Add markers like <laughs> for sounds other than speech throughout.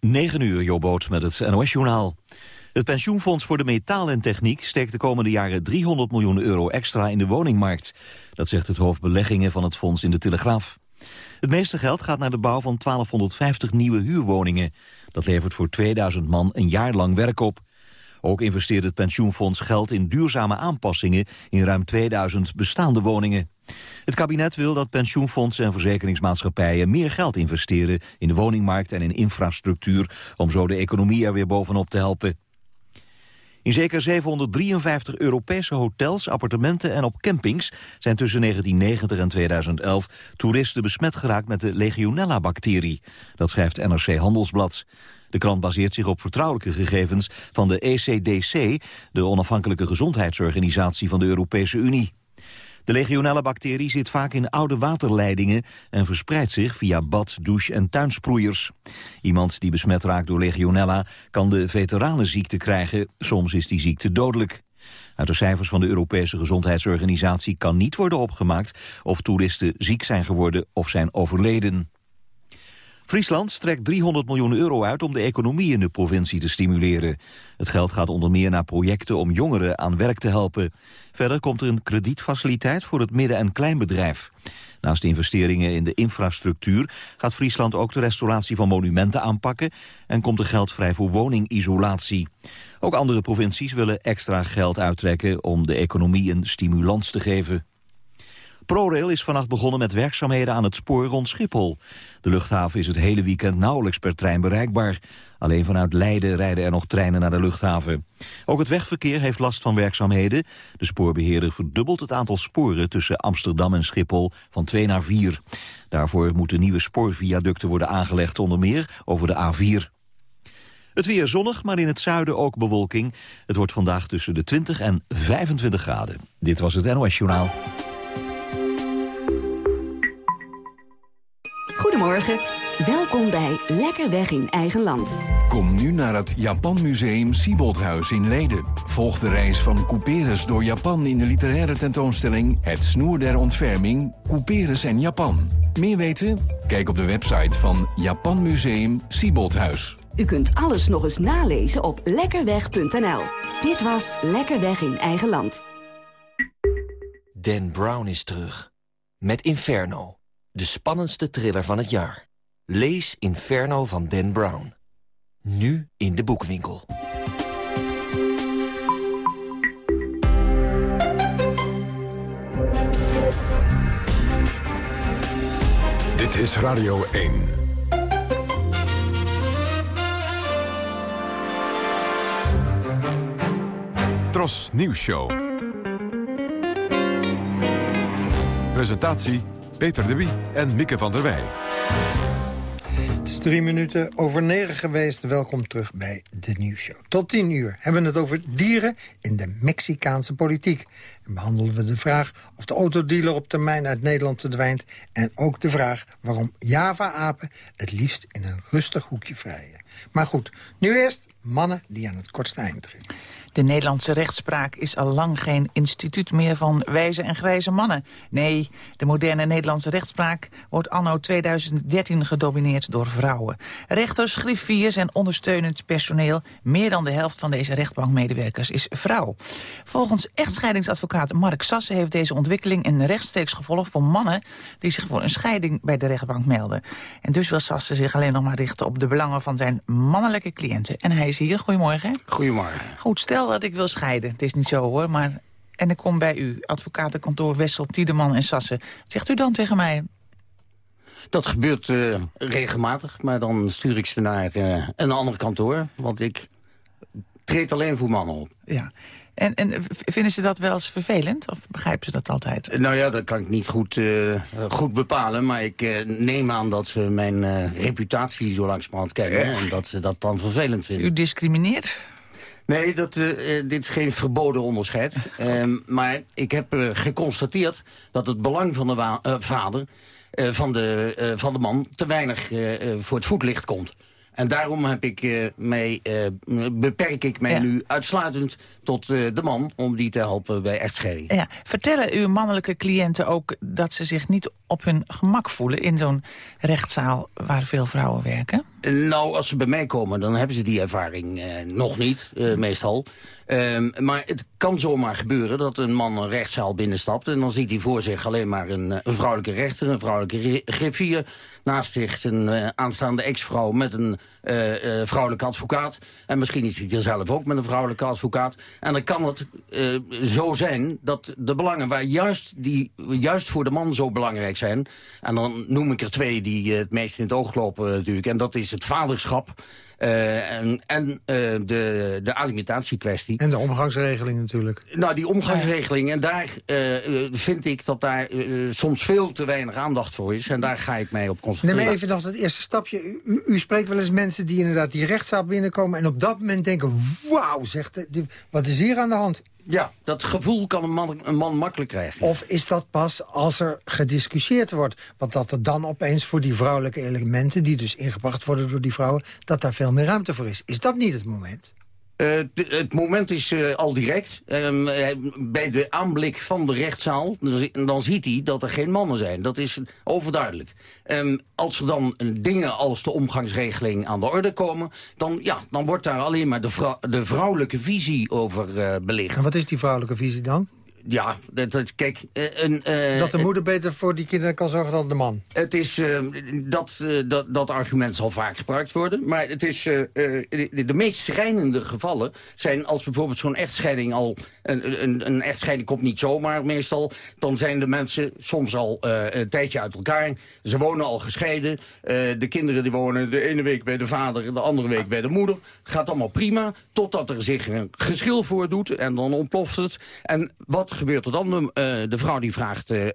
9 uur, Jobboot met het NOS-journaal. Het pensioenfonds voor de metaal en techniek steekt de komende jaren 300 miljoen euro extra in de woningmarkt. Dat zegt het hoofd beleggingen van het fonds in de Telegraaf. Het meeste geld gaat naar de bouw van 1250 nieuwe huurwoningen. Dat levert voor 2000 man een jaar lang werk op. Ook investeert het pensioenfonds geld in duurzame aanpassingen in ruim 2000 bestaande woningen. Het kabinet wil dat pensioenfondsen en verzekeringsmaatschappijen meer geld investeren in de woningmarkt en in infrastructuur om zo de economie er weer bovenop te helpen. In zeker 753 Europese hotels, appartementen en op campings zijn tussen 1990 en 2011 toeristen besmet geraakt met de Legionella-bacterie. Dat schrijft NRC Handelsblad. De krant baseert zich op vertrouwelijke gegevens van de ECDC, de onafhankelijke gezondheidsorganisatie van de Europese Unie. De legionella-bacterie zit vaak in oude waterleidingen en verspreidt zich via bad, douche en tuinsproeiers. Iemand die besmet raakt door legionella kan de veteranenziekte krijgen. Soms is die ziekte dodelijk. Uit de cijfers van de Europese Gezondheidsorganisatie kan niet worden opgemaakt of toeristen ziek zijn geworden of zijn overleden. Friesland trekt 300 miljoen euro uit om de economie in de provincie te stimuleren. Het geld gaat onder meer naar projecten om jongeren aan werk te helpen. Verder komt er een kredietfaciliteit voor het midden- en kleinbedrijf. Naast investeringen in de infrastructuur gaat Friesland ook de restauratie van monumenten aanpakken en komt er geld vrij voor woningisolatie. Ook andere provincies willen extra geld uittrekken om de economie een stimulans te geven. ProRail is vannacht begonnen met werkzaamheden aan het spoor rond Schiphol. De luchthaven is het hele weekend nauwelijks per trein bereikbaar. Alleen vanuit Leiden rijden er nog treinen naar de luchthaven. Ook het wegverkeer heeft last van werkzaamheden. De spoorbeheerder verdubbelt het aantal sporen tussen Amsterdam en Schiphol van 2 naar 4. Daarvoor moeten nieuwe spoorviaducten worden aangelegd, onder meer over de A4. Het weer zonnig, maar in het zuiden ook bewolking. Het wordt vandaag tussen de 20 en 25 graden. Dit was het NOS Journaal. Goedemorgen. Welkom bij Lekker Weg in Eigen Land. Kom nu naar het Japan Museum Sieboldhuis in Leiden. Volg de reis van Couperus door Japan in de literaire tentoonstelling... Het snoer der ontferming, Couperus en Japan. Meer weten? Kijk op de website van Japan Museum Sieboldhuis. U kunt alles nog eens nalezen op lekkerweg.nl. Dit was Lekker Weg in Eigen Land. Dan Brown is terug. Met Inferno. De spannendste thriller van het jaar. Lees Inferno van Dan Brown. Nu in de boekwinkel. Dit is Radio 1. Tros Nieuws Show. Presentatie Peter de Wie en Mieke van der Wij. Het is drie minuten over negen geweest. Welkom terug bij de nieuwsshow. Tot tien uur hebben we het over dieren in de Mexicaanse politiek. En behandelen we de vraag of de autodealer op termijn uit Nederland verdwijnt. En ook de vraag waarom Java-apen het liefst in een rustig hoekje vrijen. Maar goed, nu eerst mannen die aan het kortste eind trekken. De Nederlandse rechtspraak is al lang geen instituut meer van wijze en grijze mannen. Nee, de moderne Nederlandse rechtspraak wordt anno 2013 gedomineerd door vrouwen. Rechters, griffiers en ondersteunend personeel, meer dan de helft van deze rechtbankmedewerkers is vrouw. Volgens echtscheidingsadvocaat Mark Sassen heeft deze ontwikkeling een rechtstreeks gevolg voor mannen die zich voor een scheiding bij de rechtbank melden. En dus wil Sassen zich alleen nog maar richten op de belangen van zijn mannelijke cliënten. En hij is hier. Goedemorgen. Goedemorgen. Goed, stel dat ik wil scheiden. Het is niet zo hoor, maar... En ik kom bij u, advocatenkantoor Wessel, Tiedeman en Sassen. Zegt u dan tegen mij... Dat gebeurt uh, regelmatig, maar dan stuur ik ze naar uh, een ander kantoor. Want ik treed alleen voor mannen op. Ja. En, en vinden ze dat wel eens vervelend? Of begrijpen ze dat altijd? Nou ja, dat kan ik niet goed, uh, goed bepalen. Maar ik uh, neem aan dat ze mijn uh, reputatie zo langzamerhand kennen. En dat ze dat dan vervelend vinden. U discrimineert? Nee, dat, uh, dit is geen verboden onderscheid. um, maar ik heb uh, geconstateerd dat het belang van de vader... van, de, van de man te weinig voor het voetlicht komt. En daarom heb ik, mij, beperk ik mij ja. nu uitsluitend tot de man... om die te helpen bij echtscheiding. Ja. Vertellen uw mannelijke cliënten ook dat ze zich niet op hun gemak voelen... in zo'n rechtszaal waar veel vrouwen werken? Nou, als ze bij mij komen, dan hebben ze die ervaring eh, nog niet, eh, meestal. Ehm, maar het kan zomaar gebeuren dat een man een rechtszaal binnenstapt... en dan ziet hij voor zich alleen maar een, een vrouwelijke rechter, een vrouwelijke griffier... naast zich zijn uh, aanstaande ex-vrouw met een uh, uh, vrouwelijke advocaat. En misschien is hij er zelf ook met een vrouwelijke advocaat. En dan kan het zo zijn dat de belangen waar juist, die, juist voor de man zo belangrijk zijn... en dan noem ik er twee die het meest in het oog lopen natuurlijk... en dat is het vaderschap... Uh, en en uh, de, de alimentatiekwestie. En de omgangsregeling natuurlijk. Nou, die omgangsregeling. En daar uh, vind ik dat daar soms veel te weinig aandacht voor is. En daar ga ik mij op concentreren. Neem even nog het eerste stapje. U, u, spreekt wel eens mensen die inderdaad die rechtszaal binnenkomen... en op dat moment denken, wauw, zegt wat is hier aan de hand? Ja, dat gevoel kan een man, een man makkelijk krijgen. Of is dat pas als er gediscussieerd wordt? Want dat er dan opeens voor die vrouwelijke elementen... die dus ingebracht worden door die vrouwen... dat daar veel meer ruimte voor is. Is dat niet het moment? Uh, het moment is uh, al direct. Um, bij de aanblik van de rechtszaal, dan, dan, ziet hij dat er geen mannen zijn. Dat is overduidelijk. Um, als er dan dingen als de omgangsregeling aan de orde komen... dan, ja, dan wordt daar alleen maar de, de vrouwelijke visie over belicht. En wat is die vrouwelijke visie dan? Ja, dat, dat, kijk... Uh, een, uh, dat de moeder beter voor die kinderen kan zorgen dan de man. Het is, uh, dat, dat, dat argument zal vaak gebruikt worden. Maar het is, de, de, meest schrijnende gevallen zijn als bijvoorbeeld zo'n echtscheiding al... Een, een, een, echtscheiding komt niet zomaar meestal. Dan zijn de mensen soms al een tijdje uit elkaar. Ze wonen al gescheiden. de kinderen die wonen de ene week bij de vader, de andere week bij de moeder. Gaat allemaal prima, totdat er zich een geschil voordoet. En dan ontploft het. En wat gebeurt er dan? Uh, de vrouw die vraagt uh,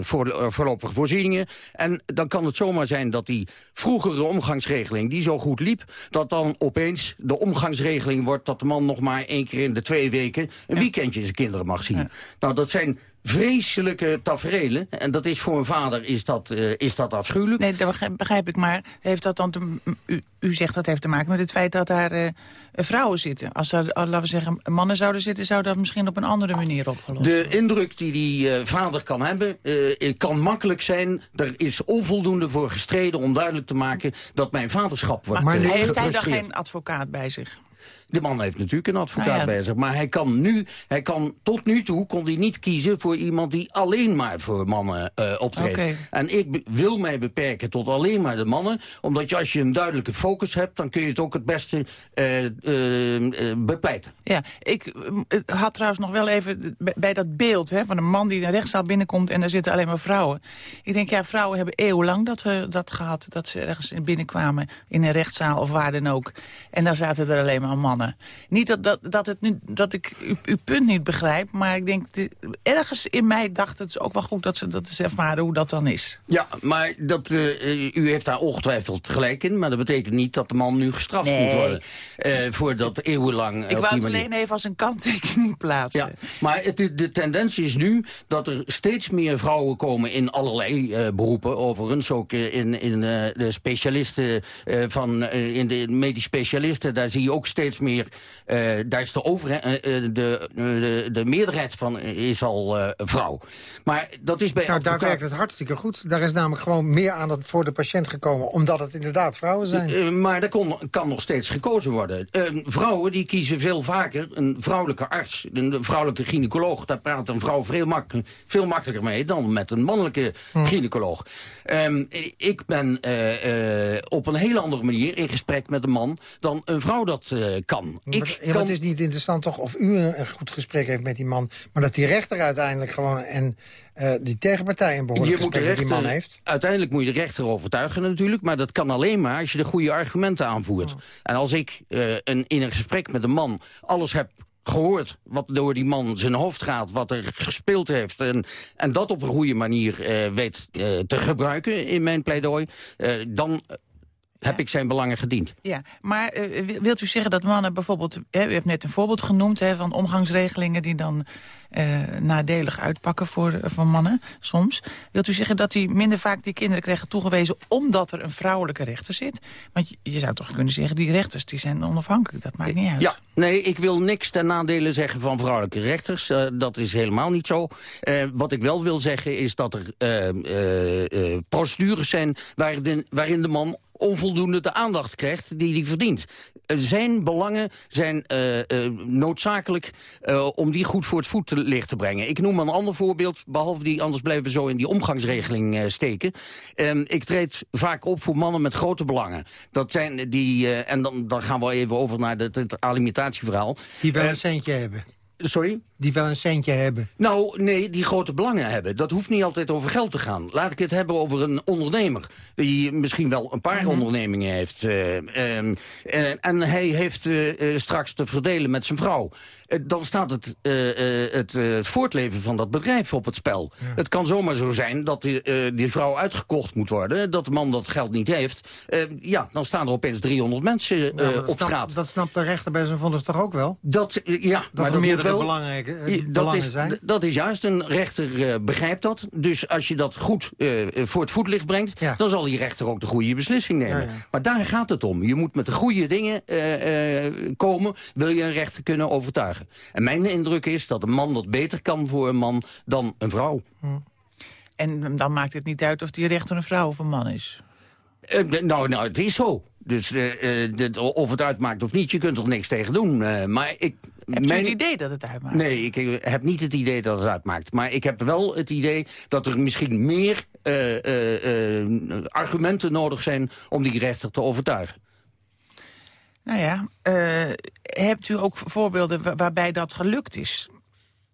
voor, uh, voorlopige voorzieningen. En dan kan het zomaar zijn dat die vroegere omgangsregeling... die zo goed liep, dat dan opeens de omgangsregeling wordt... dat de man nog maar één keer in de twee weken... een weekendje zijn kinderen mag zien. Nou, dat zijn vreselijke taferelen. En dat is voor een vader is dat, uh, is dat afschuwelijk. Nee, dat begrijp ik. Maar heeft dat dan te, u, u zegt dat heeft te maken met het feit dat daar uh, vrouwen zitten. Als er, laten we zeggen, mannen zouden zitten... zou dat misschien op een andere manier opgelost De indruk die die uh, vader kan hebben, kan makkelijk zijn... er is onvoldoende voor gestreden om duidelijk te maken... dat mijn vaderschap wordt Maar heeft hij dan geen advocaat bij zich? De man heeft natuurlijk een advocaat ah, ja. bij zich. Maar hij kan nu, hij kan, tot nu toe kon hij niet kiezen voor iemand die alleen maar voor mannen uh, optreedt. Okay. En ik wil mij beperken tot alleen maar de mannen. Omdat je, als je een duidelijke focus hebt, dan kun je het ook het beste uh, uh, bepleiten. Ja, ik had trouwens nog wel even bij dat beeld hè, van een man die in een rechtszaal binnenkomt en daar zitten alleen maar vrouwen. Ik denk, ja, vrouwen hebben eeuwenlang dat, dat gehad. Dat ze ergens binnenkwamen in een rechtszaal of waar dan ook. En daar zaten er alleen maar mannen. Niet dat, dat, dat, het nu, dat ik uw, uw punt niet begrijp, maar ik denk, ergens in mij dacht het is ook wel goed dat ze dat eens ervaren hoe dat dan is. Ja, maar dat, uh, u heeft daar ongetwijfeld gelijk in, maar dat betekent niet dat de man nu gestraft nee. moet worden. Uh, voor dat eeuwenlang Ik wou het alleen even als een kanttekening <laughs> plaatsen. Ja, maar het, de tendens is nu dat er steeds meer vrouwen komen in allerlei uh, beroepen. Overigens ook in, in de specialisten van, in de medisch specialisten, daar zie je ook steeds meer uh, daar is de, over, uh, de, de, de, meerderheid van is al vrouw. Maar dat is bij nou, Daar werkt het hartstikke goed. Daar is namelijk gewoon meer aan voor de patiënt gekomen... omdat het inderdaad vrouwen zijn. maar er kon, kan nog steeds gekozen worden. vrouwen die kiezen veel vaker een vrouwelijke arts... een vrouwelijke gynaecoloog. Daar praat een vrouw veel, mak veel makkelijker mee... dan met een mannelijke hm. gynaecoloog. Um, ik ben op een hele andere manier in gesprek met een man... dan een vrouw dat kan. Ik ja, kan... Het is niet interessant toch of u een, goed gesprek heeft met die man... maar dat die rechter uiteindelijk gewoon en die tegenpartij een behoorlijk gesprek rechter, met die man heeft? Uiteindelijk moet je de rechter overtuigen natuurlijk... maar dat kan alleen maar als je de goede argumenten aanvoert. Oh. En als ik een, in een gesprek met een man alles heb gehoord wat door die man zijn hoofd gaat, wat er gespeeld heeft... en, en dat op een goede manier uh, weet uh, te gebruiken in mijn pleidooi... Uh, dan heb ik zijn belangen gediend. Ja, maar wilt u zeggen dat mannen bijvoorbeeld... Hè, u heeft net een voorbeeld genoemd hè, van omgangsregelingen... die dan uh, nadelig uitpakken voor, voor mannen, soms. Wilt u zeggen dat die minder vaak die kinderen krijgen toegewezen... omdat er een vrouwelijke rechter zit? Want je, zou toch kunnen zeggen, die rechters die zijn onafhankelijk. Dat maakt niet uit. Ja, nee, ik wil niks ten nadele zeggen van vrouwelijke rechters. Uh, dat is helemaal niet zo. Wat ik wel wil zeggen is dat er procedures zijn... waarin de, waarin de man onvoldoende de aandacht krijgt die hij verdient. Eh, zijn belangen zijn noodzakelijk om die goed voor het voetlicht te brengen. Ik noem een ander voorbeeld, behalve die, anders blijven we zo in die omgangsregeling steken. Ehm, ik treed vaak op voor mannen met grote belangen. Dat zijn die, en dan, dan gaan we even over naar het, het alimentatieverhaal. Die wel een centje hebben. Sorry? Die wel een centje hebben. Nou, nee, die grote belangen hebben. Dat hoeft niet altijd over geld te gaan. Laat ik het hebben over een ondernemer. Die misschien wel een paar mhm. ondernemingen heeft. Uh, en hij heeft straks te verdelen met zijn vrouw. Eh, dan staat het, uh, het voortleven van dat bedrijf op het spel. Het kan zomaar zo zijn dat die, die, vrouw uitgekocht moet worden... dat de man dat geld niet heeft. ja, dan staan er opeens 300 mensen ja, op straat. Dat snapt de rechter bij zijn vonnis toch ook wel? Dat, ja, dat maar er meerdere wel, belangrijke dat is, zijn? Dat is juist, een rechter begrijpt dat. Dus als je dat goed voor het voetlicht brengt... dan zal die rechter ook de goede beslissing nemen. Maar daar gaat het om. Je moet met de goede dingen komen... wil je een rechter kunnen overtuigen. En mijn indruk is dat een man dat beter kan voor een man dan een vrouw. Hm. En dan maakt het niet uit of die rechter een vrouw of een man is? Uh, nou, nou, het is zo. Dus uh, dit, of het uitmaakt of niet, je kunt er niks tegen doen. maar ik, heb je het idee dat het uitmaakt? Nee, ik heb niet het idee dat het uitmaakt. Maar ik heb wel het idee dat er misschien meer argumenten nodig zijn... om die rechter te overtuigen. Nou ja, uh, hebt u ook voorbeelden waarbij dat gelukt is?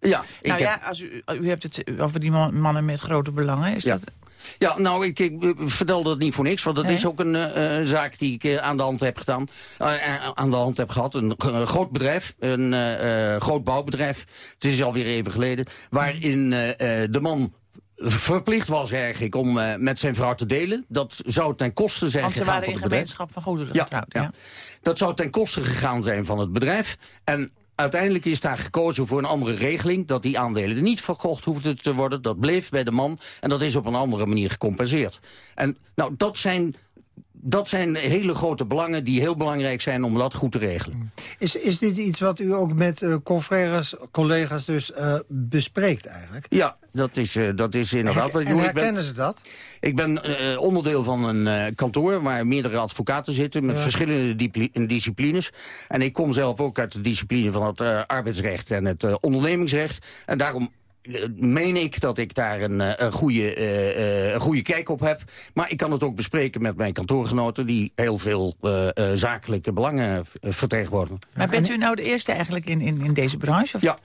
Ja. Nou ja, als u, u hebt het over die mannen met grote belangen. Is ja. dat... Ja, nou, ik, ik, vertel dat niet voor niks. Want dat is ook een uh, zaak die ik uh, aan de hand heb gedaan. Uh, aan de hand heb gehad. Een groot bedrijf. Een groot bouwbedrijf. Het is alweer even geleden. Waarin de man verplicht was eigenlijk om uh, met zijn vrouw te delen. Dat zou ten koste zijn Want gegaan van het bedrijf. gemeenschap van goederen ja, getrouwd. Ja. Dat zou ten koste gegaan zijn van het bedrijf. En uiteindelijk is daar gekozen voor een andere regeling... dat die aandelen niet verkocht hoefden te worden. Dat bleef bij de man en dat is op een andere manier gecompenseerd. En nou, dat zijn dat zijn hele grote belangen die heel belangrijk zijn om dat goed te regelen. Is, is dit iets wat u ook met uh, confrères, collega's dus uh, bespreekt eigenlijk? Ja, dat is, uh, dat is inderdaad. En, en herkennen ben, ze dat? Ik ben onderdeel van een kantoor waar meerdere advocaten zitten... met verschillende disciplines. En ik kom zelf ook uit de discipline van het arbeidsrecht en het ondernemingsrecht. En daarom eh, meen ik dat ik daar een, eh, een, goede, uh, een goede kijk op heb. Maar ik kan het ook bespreken met mijn kantoorgenoten... die heel veel uh, zakelijke belangen vertegenwoordigen. Maar bent u nou de eerste eigenlijk in, in, in deze branche? Of? Ja.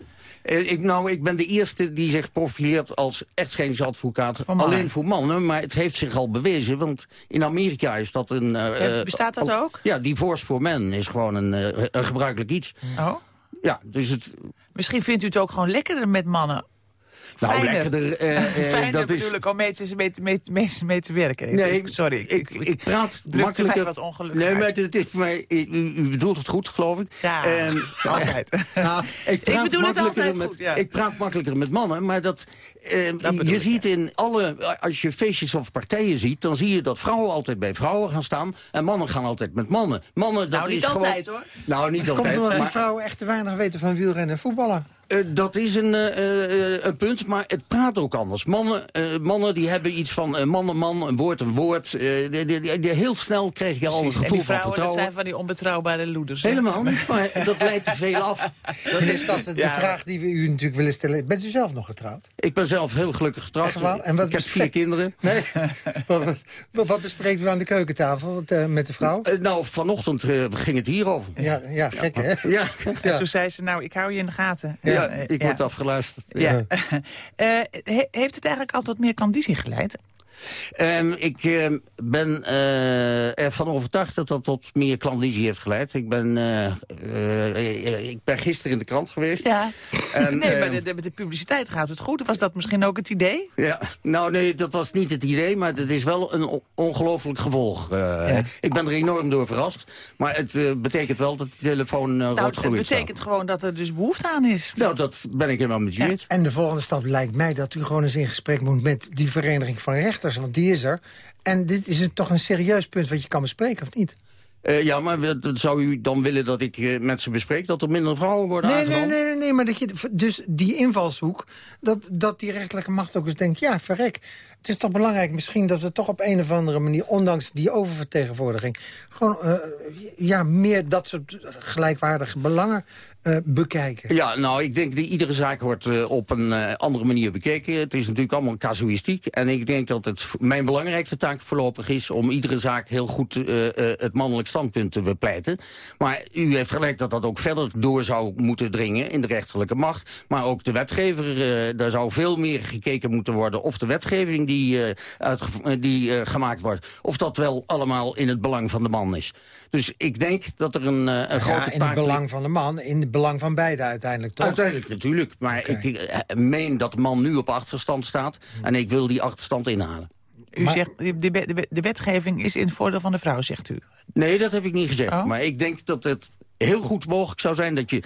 Ik, nou, ik ben de eerste die zich profileert als echtscheidingsadvocaat. Alleen voor mannen, maar het heeft zich al bewezen. Want in Amerika is dat een... Ja, bestaat dat ook? Ja, divorce for men is gewoon een, een gebruikelijk iets. Oh? Ja, dus het... Misschien vindt u het ook gewoon lekkerder met mannen nou, fijner. lekkerder. Uh, <laughs> fijner dat is... ik om mee te, mee, mee, mee, mee te werken. Nee, sorry. Ik, ik, ik praat makkelijker. wat ongelukkig Nee, maar het is voor mij, u, u, bedoelt het goed, geloof ik. Ja, um, <laughs> altijd. <laughs> Nou, ik, praat ik bedoel het altijd met, goed, ja. Ik praat makkelijker met mannen, maar dat... Uh, dat je ziet in alle, als je feestjes of partijen ziet, dan zie je dat vrouwen altijd bij vrouwen gaan staan en mannen gaan altijd met mannen. Mannen, dat nou, niet is altijd hoor. Nou, niet het altijd. komt omdat maar... die vrouwen echt te weinig weten van wielrennen en voetballen. Uh, dat is een, uh, een punt, maar het praat ook anders. Mannen, uh, mannen die hebben iets van man een man, een woord een woord. Die, die, die, heel snel krijg je al een gevoel van vertrouwen. dat zijn van die onbetrouwbare loeders. Helemaal niet, maar dat leidt te veel af. <laughs> Dat is, dat is de ja. vraag die we u natuurlijk willen stellen. Bent u zelf nog getrouwd? Ik ben zelf heel gelukkig getrouwd. En wat ik heb vier kinderen. <laughs> Nee. wat, wat, bespreekt u aan de keukentafel met de vrouw? nou, vanochtend ging het hierover. Ja, ja gek hè? Ja. En toen zei ze, nou, ik hou je in de gaten. Ja, ik word afgeluisterd. Ja. uh, <laughs> heeft het eigenlijk altijd meer klandizie geleid? Um, ik uh, ben uh, ervan overtuigd dat dat tot meer klandizie heeft geleid. Ik ben, uh, ik ben gisteren in de krant geweest. Ja. En, nee, maar met de, publiciteit gaat het goed. Was dat misschien ook het idee? Ja, nou nee, dat was niet het idee, maar het is wel een ongelooflijk gevolg. Ja. Ik ben er enorm door verrast. Maar het betekent wel dat die telefoon nou, rood groeit. Het betekent gewoon dat er dus behoefte aan is. Nou, dat ben ik helemaal met je eens. En de volgende stap lijkt mij dat u gewoon eens in gesprek moet met die vereniging van rechters want die is er. En dit is een, toch een serieus punt wat je kan bespreken, of niet? Uh, ja, maar zou u dan willen dat ik uh, met ze bespreek... dat er minder vrouwen worden nee, aangenomen? Nee, nee, nee, nee, maar dat je, dus die invalshoek... Dat, dat die rechterlijke macht ook eens denkt... ja, verrek, het is toch belangrijk misschien dat we toch op een of andere manier... ondanks die oververtegenwoordiging... gewoon uh, ja, meer dat soort gelijkwaardige belangen uh, bekijken? Ja, nou, ik denk dat iedere zaak wordt uh, op een andere manier bekeken. Het is natuurlijk allemaal casuïstiek. En ik denk dat het mijn belangrijkste taak voorlopig is... om iedere zaak heel goed het mannelijk standpunt te bepleiten. Maar u heeft gelijk dat dat ook verder door zou moeten dringen... in de rechterlijke macht. Maar ook de wetgever, daar zou veel meer gekeken moeten worden... of de wetgeving die, die gemaakt wordt... of dat wel allemaal in het belang van de man is. Dus ik denk dat er een, een ja, grote taak... in het belang van de man, in het belang van beide uiteindelijk, toch? Uiteindelijk natuurlijk, maar okay. ik meen dat de man nu op achterstand staat... en ik wil die achterstand inhalen. U maar, zegt, de, de, de, wetgeving is in het voordeel van de vrouw, zegt u? Nee, dat heb ik niet gezegd. Oh. Maar ik denk dat het heel goed mogelijk zou zijn dat je...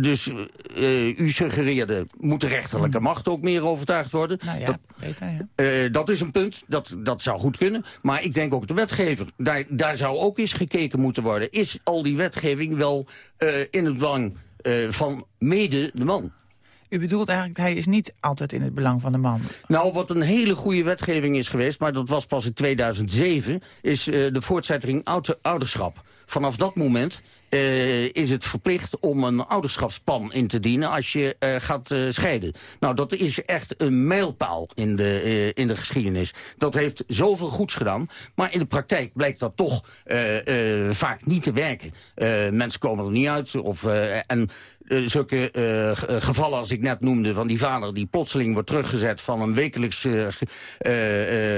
Dus uh, u suggereerde, moet de rechterlijke Hmm. macht ook meer overtuigd worden? Nou ja, dat, beter, ja. Uh, dat is een punt, dat, dat zou goed kunnen. Maar ik denk ook de wetgever, daar, daar zou ook eens gekeken moeten worden. Is al die wetgeving wel uh, in het belang van mede de man? U bedoelt eigenlijk, hij is niet altijd in het belang van de man. Nou, wat een hele goede wetgeving is geweest... maar dat was pas in 2007, is de voortzetting ouder, ouderschap. Vanaf dat moment uh, is het verplicht om een ouderschapsplan in te dienen... als je uh, gaat scheiden. Nou, dat is echt een mijlpaal in de, in de geschiedenis. Dat heeft zoveel goeds gedaan. Maar in de praktijk blijkt dat toch vaak niet te werken. mensen komen er niet uit. Of, en uh, zulke uh, gevallen als ik net noemde van die vader... die plotseling wordt teruggezet van een wekelijks uh,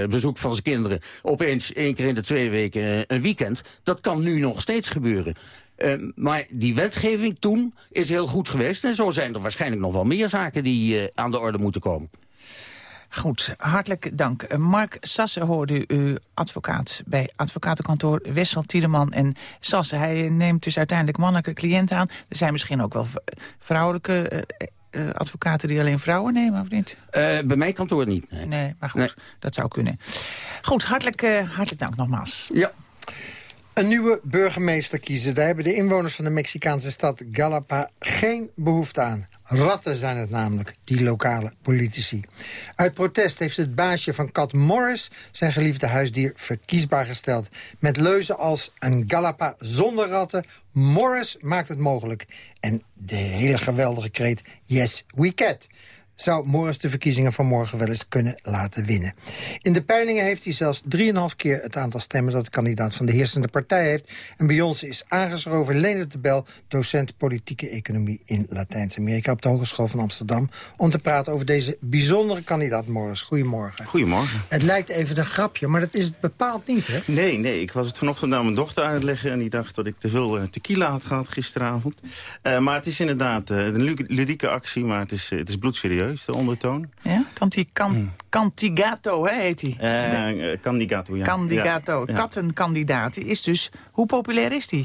bezoek van zijn kinderen... opeens één keer in de twee weken een weekend. Dat kan nu nog steeds gebeuren. Maar die wetgeving toen is heel goed geweest. En zo zijn er waarschijnlijk nog wel meer zaken die aan de orde moeten komen. Goed, hartelijk dank. Mark Sasse hoorde u advocaat bij advocatenkantoor Wessel Tiedeman en Sasse. Hij neemt dus uiteindelijk mannelijke cliënten aan. Er zijn misschien ook wel vrouwelijke uh, advocaten die alleen vrouwen nemen, of niet? Uh, bij mijn kantoor niet. Nee, nee maar goed, nee. dat zou kunnen. Goed, hartelijk, uh, hartelijk dank nogmaals. Ja. Een nieuwe burgemeester kiezen. Daar hebben de inwoners van de Mexicaanse stad Galapa geen behoefte aan. Ratten zijn het namelijk, die lokale politici. Uit protest heeft het baasje van Cat Morris... zijn geliefde huisdier verkiesbaar gesteld. Met leuzen als een Galapa zonder ratten. Morris maakt het mogelijk. En de hele geweldige kreet Yes, we cat zou Morris de verkiezingen van morgen wel eens kunnen laten winnen. In de peilingen heeft hij zelfs 3,5 keer het aantal stemmen... dat de kandidaat van de heersende partij heeft. En bij ons is aangeschoven Lene de Bel... docent politieke economie in Latijns-Amerika... op de Hogeschool van Amsterdam... om te praten over deze bijzondere kandidaat Morris. Goedemorgen. Goedemorgen. Het lijkt even een grapje, maar dat is het bepaald niet, hè? Nee, nee. Ik was het vanochtend aan mijn dochter uitleggen... en die dacht dat ik te veel uh, tequila had gehad gisteravond. Uh, maar het is inderdaad uh, een ludieke actie, maar het is, het is bloedserieus de ondertoon. Ja, Canti, can, hmm. Cantigato hè, heet hij. Candidato, ja. Candidato, ja. kattenkandidaat. Die is dus, hoe populair is die?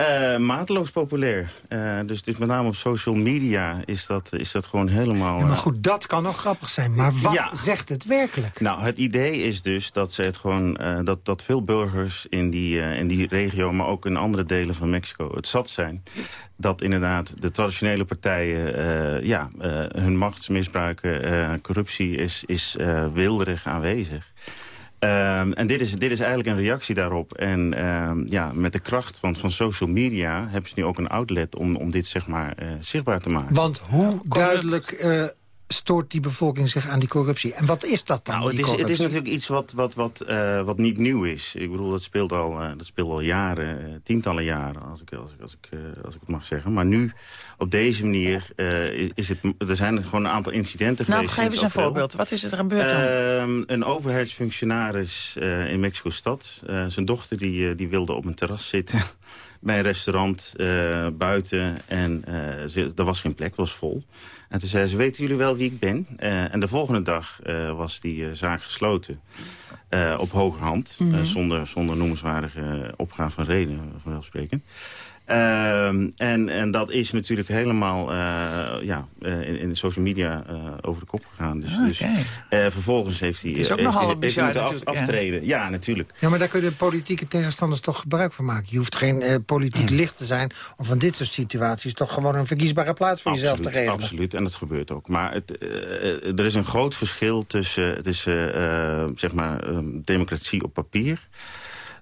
Uh, mateloos populair. Uh, dus, dus met name op social media is dat, is dat gewoon helemaal... Ja, maar goed, dat kan nog grappig zijn. Maar wat ja. zegt het werkelijk? Nou, het idee is dus dat, ze het gewoon, uh, dat, dat veel burgers in die, in die regio... maar ook in andere delen van Mexico het zat zijn... dat inderdaad de traditionele partijen ja, hun machtsmisbruiken... corruptie is, is wilderig aanwezig. Um, en dit is, dit is eigenlijk een reactie daarop. En um, ja, met de kracht van, van social media hebben ze nu ook een outlet om, om dit zeg maar uh, zichtbaar te maken. Want hoe duidelijk uh, stoort die bevolking zich aan die corruptie? En wat is dat dan, nou, het is, het is natuurlijk iets wat, wat, wat, uh, wat niet nieuw is. Ik bedoel, dat speelt al, dat speelt al jaren, tientallen jaren, als ik, als, ik, als, ik, als ik het mag zeggen. Maar nu, op deze manier, is, is het, er zijn gewoon een aantal incidenten nou, geweest. Nou, geef eens een voorbeeld. Wat is er gebeurd dan? Uh, een overheidsfunctionaris uh, in Mexico-stad. Uh, zijn dochter die, die wilde op een terras zitten bij een restaurant buiten. En ze, er was geen plek, het was vol. En toen zei ze, weten jullie wel wie ik ben? en de volgende dag was die zaak gesloten. op hoge hand, mm -hmm. zonder, zonder noemenswaardige opgave van reden, vanzelfsprekend. Ehm, en, en dat is natuurlijk helemaal uh, ja, uh, in, in, de social media uh, over de kop gegaan. Dus, dus vervolgens heeft hij, is ook heeft, nogal heeft af, aftreden. Ja. ja. natuurlijk. Ja, maar daar kunnen de politieke tegenstanders toch gebruik van maken. Je hoeft geen politiek licht te zijn om van dit soort situaties... toch gewoon een verkiesbare plaats voor absoluut, jezelf te geven. Absoluut, en dat gebeurt ook. Maar het, er is een groot verschil tussen, tussen zeg maar, democratie op papier...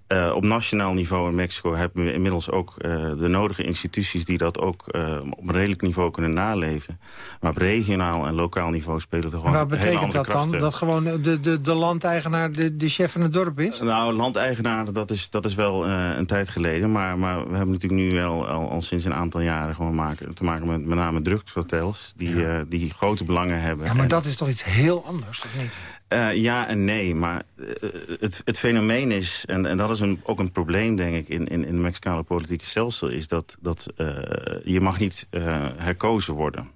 Uh, op nationaal niveau in Mexico hebben we inmiddels ook uh, de nodige instituties... die dat ook uh, op een redelijk niveau kunnen naleven. Maar op regionaal en lokaal niveau spelen er gewoon Wat betekent dat krachten. dan? Dat gewoon de, de, de landeigenaar de, de chef van het dorp is? Nou, landeigenaar, dat is, dat is wel een tijd geleden. Maar, maar we hebben natuurlijk nu wel al, al sinds een aantal jaren... gewoon maken, te maken met met name drugshotels... die, ja. die grote belangen hebben. Ja, maar en, dat is toch iets heel anders, of niet? Uh, ja en nee, maar uh, het, het fenomeen is... en, en dat is een, ook een probleem, denk ik, in, in, in het Mexicale politieke stelsel... is dat, dat uh, je mag niet herkozen worden.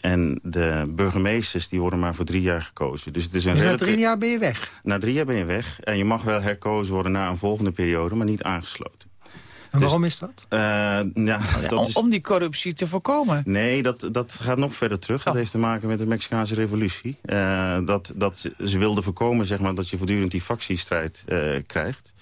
en de burgemeesters die worden maar voor drie jaar gekozen. Dus, het is een dus na drie jaar ben je weg? Na drie jaar ben je weg. En je mag wel herkozen worden na een volgende periode, maar niet aangesloten. En waarom is dat? Uh, ja, ja, dat om, is... om die corruptie te voorkomen? Nee, dat, dat gaat nog verder terug. Dat Oh. heeft te maken met de Mexicaanse revolutie. Uh, dat, dat ze, ze wilden voorkomen zeg maar, dat je voortdurend die factiestrijd uh, krijgt.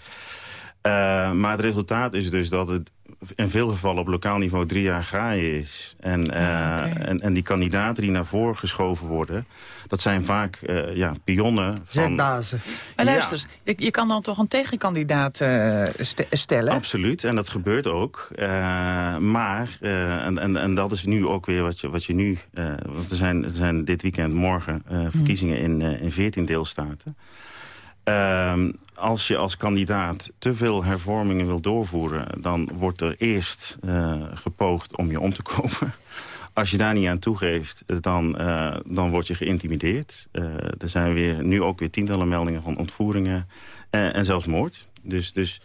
Uh, maar het resultaat is dus dat het in veel gevallen op lokaal niveau drie jaar graaien is. En, uh, Ah, oké. en, en die kandidaten die naar voren geschoven worden... dat zijn vaak uh, ja, pionnen van... Zetbazen. Maar luister, je, je kan dan toch een tegenkandidaat uh, st stellen? Absoluut, en dat gebeurt ook. Uh, maar, uh, en, en, en dat is nu ook weer wat je, wat je nu... want er zijn, er zijn dit weekend morgen verkiezingen in, in 14 deelstaten. Uh, als je als kandidaat te veel hervormingen wil doorvoeren... dan wordt er eerst uh, gepoogd om je om te <laughs> kopen. Als je daar niet aan toegeeft, dan, uh, dan word je geïntimideerd. Uh, er zijn weer, nu ook weer tientallen meldingen van ontvoeringen en zelfs moord. Dus, dus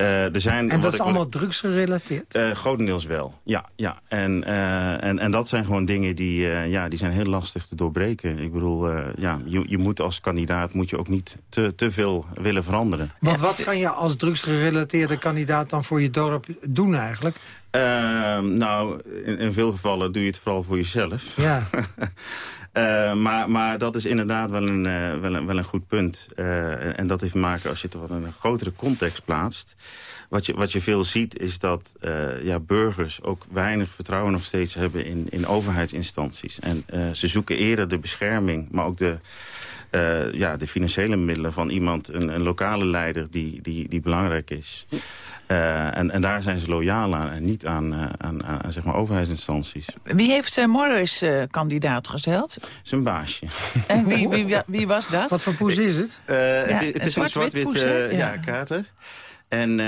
uh, er zijn... En dat is allemaal drugsgerelateerd? Uh, grotendeels wel, ja. ja. En, uh, en, en dat zijn gewoon dingen die, ja, die zijn heel lastig te doorbreken. Ik bedoel, ja, je, je moet als kandidaat moet je ook niet te, te veel willen veranderen. Want wat kan je als drugsgerelateerde kandidaat dan voor je dorp doen eigenlijk? nou, in, in veel gevallen doe je het vooral voor jezelf. Ja. <laughs> Uh, maar, maar dat is inderdaad wel een, uh, wel een, wel een goed punt. Uh, en dat heeft te maken als je het wat in een grotere context plaatst. Wat je, wat je veel ziet is dat ja, burgers ook weinig vertrouwen nog steeds hebben in, in overheidsinstanties. En ze zoeken eerder de bescherming, maar ook de, ja, de financiële middelen van iemand, een, een lokale leider die, die, die belangrijk is. Uh, en, en daar zijn ze loyaal aan en niet aan, uh, aan, aan, zeg maar overheidsinstanties. Wie heeft uh, Morris kandidaat gesteld? Zijn baasje. <laughs> En wie, wie, wie, wie, was dat? Wat voor poes is het? Ja, het, het is een zwart-wit ja. ja, kater. En,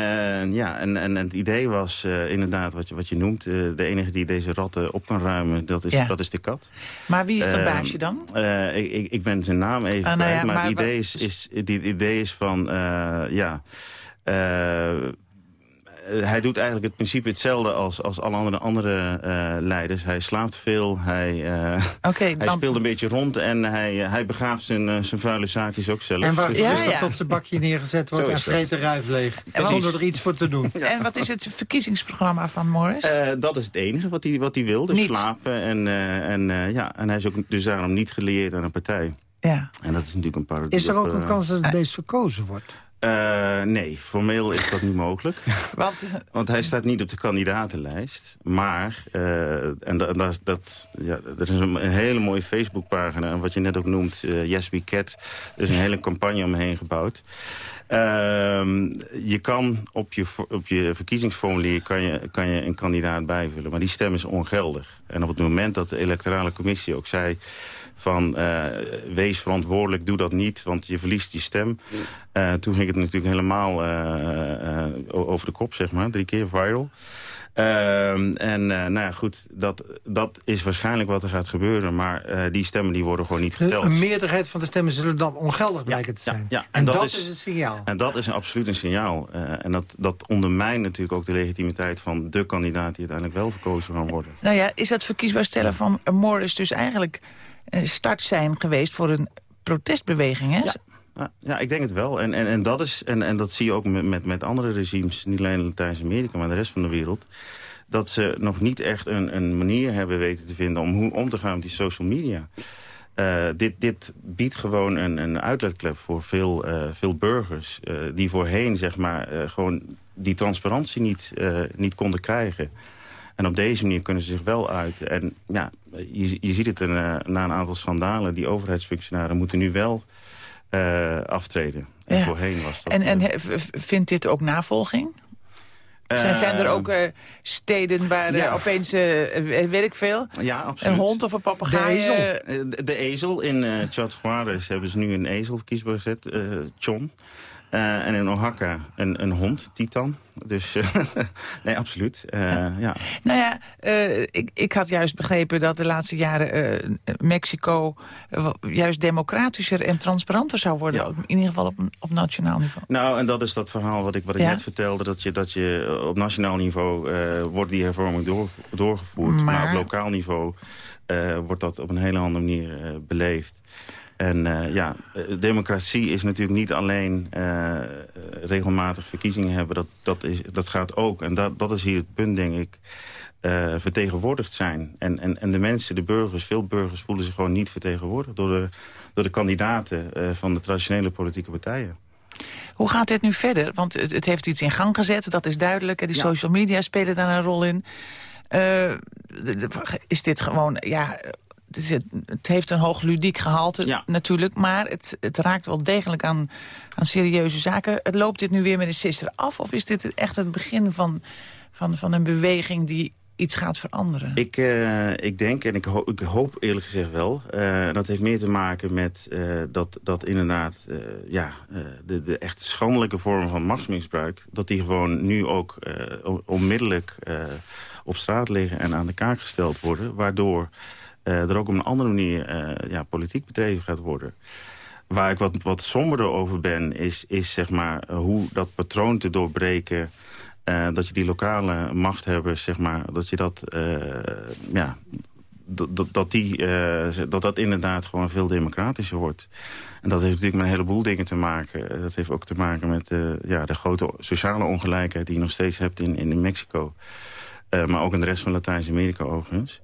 ja, en, en, het idee was inderdaad wat je, wat je noemt... de enige die deze ratten op kan ruimen, dat is, Ja. dat is de kat. Maar wie is dat Eh, baasje dan? Eh, ik, ik, ik ben zijn naam even Ah, nou kwijt, maar, maar het idee is, is, die, het idee is van, eh, ja... eh, hij doet eigenlijk het principe hetzelfde als, als alle andere, andere eh, leiders. Hij slaapt veel, hij, eh, Oké, <laughs> hij dan... speelt een beetje rond... en hij, hij begaaft zijn, zijn vuile zaakjes ook zelf. En waar Dus- is Ja, dus dat ja. tot zijn bakje neergezet <laughs> wordt en vreet de ruif leeg? wat- Zonder er iets voor te doen. <laughs> En wat is het verkiezingsprogramma van Morris? Eh, dat is het enige wat hij, wat hij wil, dus Niet. slapen. En, eh, en, eh, ja, en hij is ook dus daarom niet geleerd aan een partij. ja. En dat is natuurlijk een parodie Is er ook een kans dat het beest verkozen wordt? Eh, nee, formeel is dat niet mogelijk. <laughs> Want, Want hij staat niet op de kandidatenlijst. Maar, eh, en da- da- dat, ja, er is een, een hele mooie Facebookpagina. En wat je net ook noemt, eh Yes We Cat. Er is een hele campagne omheen gebouwd. Ehm, je kan op je, op je verkiezingsformulier kan je, kan je een kandidaat bijvullen. Maar die stem is ongeldig. En op het moment dat de electorale commissie ook zei van eh, wees verantwoordelijk, doe dat niet, want je verliest je stem. Eh, toen ging het natuurlijk helemaal eh, eh, over de kop, zeg maar. Drie keer viral. Ehm, en eh, nou ja, goed, dat, dat is waarschijnlijk wat er gaat gebeuren. Maar eh, die stemmen die worden gewoon niet geteld. Een meerderheid van de stemmen zullen dan ongeldig blijken te zijn. ja. En, En dat, dat is, is- het signaal. En dat is een absoluut een signaal. Eh, en dat, dat ondermijnt natuurlijk ook de legitimiteit van de kandidaat... die uiteindelijk wel verkozen kan worden. nou ja, is dat verkiesbaar stellen van Morris dus eigenlijk start zijn geweest voor een protestbeweging, hè? Ja. Ja, ik denk het wel. En, en, en, dat, is, en, en dat zie je ook met, met, andere regimes, niet alleen in Latijns-Amerika, maar de rest van de wereld. Dat ze nog niet echt een, een manier hebben weten te vinden om hoe om te gaan met die social media. Uh, dit, dit biedt gewoon een, een uitlaatklep voor veel, uh, veel burgers... Die voorheen zeg maar, gewoon die transparantie niet, niet konden krijgen. En op deze manier kunnen ze zich wel uiten. En ja, je, je ziet het een, na een aantal schandalen. Die overheidsfunctionarissen moeten nu wel aftreden. En Ja. voorheen was dat... En, en he- v- vindt dit ook navolging? Zijn, zijn er ook eh, steden waar eh, opeens, eh, eh, weet ik veel, Ja, absoluut. een hond of een papegaai... De ezel. eh, Eh, De, de ezel. In eh Juarez hebben ze nu een ezel kiesbaar gezet, eh John. Eh, en in Oaxaca een, een hond, Titan. Dus eh, <laughs> nee, absoluut. Eh, ja. Nou ja, ik, ik had juist begrepen dat de laatste jaren Mexico juist democratischer en transparanter zou worden. Ja. In ieder geval op, op nationaal niveau. Nou, en dat is dat verhaal wat ik, wat ik Ja. net vertelde... dat je, dat je op nationaal niveau wordt die hervorming door, doorgevoerd. Maar- Maar op lokaal niveau wordt dat op een hele andere manier beleefd. En eh, ja, eh, democratie is natuurlijk niet alleen eh, regelmatig verkiezingen hebben. Dat, dat, is, dat gaat ook, en dat, dat is hier het punt, denk ik, vertegenwoordigd zijn. En, en, en de mensen, de burgers, veel burgers voelen zich gewoon niet vertegenwoordigd... door de, door de kandidaten van de traditionele politieke partijen. Hoe gaat dit nu verder? Want het, het heeft iets in gang gezet, dat is duidelijk. En die Ja. social media spelen daar een rol in. Is dit gewoon, ja... Het, heeft een hoog ludiek gehalte Ja. natuurlijk, maar het, het raakt wel degelijk aan, aan serieuze zaken. Het loopt dit nu weer met een sister af? Of is dit echt het begin van, van, van een beweging die iets gaat veranderen? Ik, eh, ik denk, en ik, ho- ik hoop eerlijk gezegd wel... eh, dat heeft meer te maken met eh, dat, dat inderdaad... ja, de, de echt schandelijke vorm van machtsmisbruik... dat die gewoon nu ook onmiddellijk op straat liggen... en aan de kaak gesteld worden... waardoor er ook op een andere manier eh, ja, politiek bedreven gaat worden... Waar ik wat, wat somberder over ben, is, is zeg maar, eh, hoe dat patroon te doorbreken... eh, dat je die lokale machthebbers, zeg maar, dat je dat, eh, ja, dat, dat, die, eh, dat dat inderdaad gewoon veel democratischer wordt. En dat heeft natuurlijk met een heleboel dingen te maken. Eh, Dat heeft ook te maken met eh, ja, de grote sociale ongelijkheid die je nog steeds hebt in, in Mexico. Eh, maar ook in de rest van Latijns-Amerika overigens.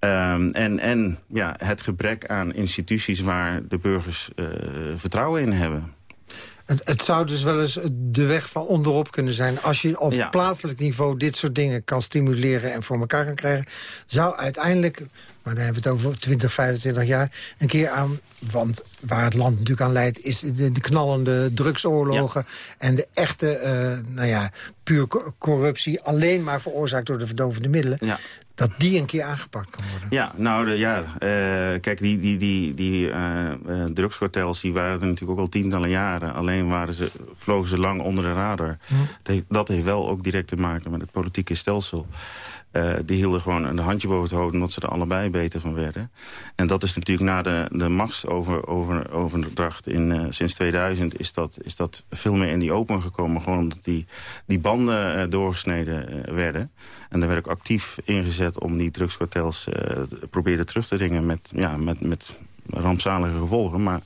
Ehm, en en ja, het gebrek aan instituties waar de burgers eh, vertrouwen in hebben. Het, het zou dus wel eens de weg van onderop kunnen zijn. Als je op Ja. plaatselijk niveau dit soort dingen kan stimuleren... en voor elkaar kan krijgen, zou uiteindelijk... maar dan hebben we het over 20, 25 jaar... een keer aan, want waar het land natuurlijk aan leidt... is de, de knallende drugsoorlogen... en de echte, eh, nou ja, puur co- corruptie... alleen maar veroorzaakt door de verdovende middelen... Ja. Dat die een keer aangepakt kan worden. Ja, nou de, ja, eh, kijk, die, die, die, die eh, eh, drugskartels die waren er natuurlijk ook al tientallen jaren. Alleen waren ze, vlogen ze lang onder de radar. Dat heeft- Dat heeft wel ook direct te maken met het politieke stelsel. Eh, die hielden gewoon een handje boven het hoofd... omdat ze er allebei beter van werden. En dat is natuurlijk na de, de machtsoverdracht in, eh, sinds 2000... Is dat, is dat veel meer in die open gekomen. Gewoon omdat die, die banden eh, doorgesneden werden. En daar werd ook actief ingezet om die drugskartels te proberen terug te dringen... met, ja, met, met rampzalige gevolgen. Maar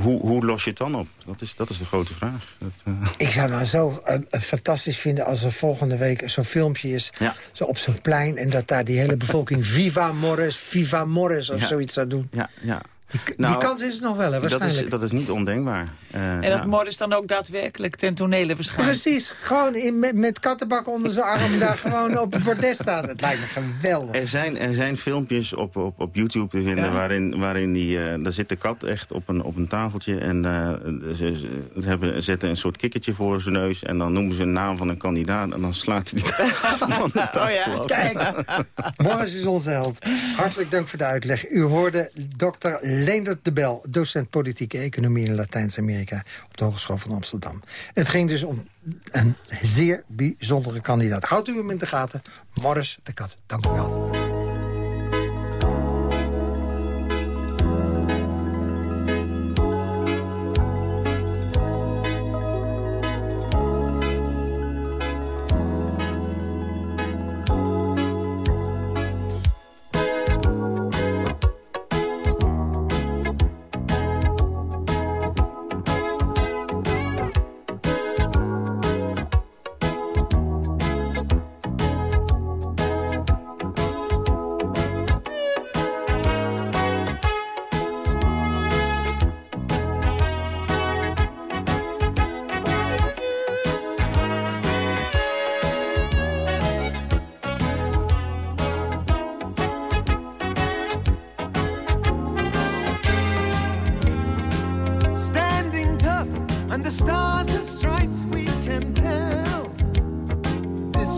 hoe, hoe los je het dan op? Dat is, dat is de grote vraag. Dat, eh, <laughs> Ik zou nou zo eh, eh, fantastisch vinden als er volgende week zo'n filmpje is... Ja. zo op zo'n plein en dat daar die hele bevolking <laughs> Viva Morris, Viva Morris of Ja. zoiets zou doen. ja, ja. Die, Nou, die kans is er nog wel, hè, Dat waarschijnlijk. is, dat is niet ondenkbaar. Eh, en dat ja. Morris dan ook daadwerkelijk ten tonele verschijnt. Precies, gewoon in, met, met kattenbak onder zijn arm daar <laughs> gewoon op het bordes staan. Het lijkt me geweldig. Er zijn, er zijn filmpjes op, op, op YouTube te vinden Ja. waarin, waarin die, eh, daar zit de kat echt op een, op een tafeltje. En eh, ze, ze, ze hebben, zetten een soort kikkertje voor zijn neus. En dan noemen ze een naam van een kandidaat. En dan slaat hij die <laughs> <laughs> van de tafel Oh ja, af. Kijk, Morris is onze held. Hartelijk dank voor de uitleg. U hoorde dokter Leendert de Bel, docent politieke economie in Latijns-Amerika op de Hogeschool van Amsterdam. Het ging dus om een zeer bijzondere kandidaat. Houdt u hem in de gaten, Morris de Kat. Dank u wel.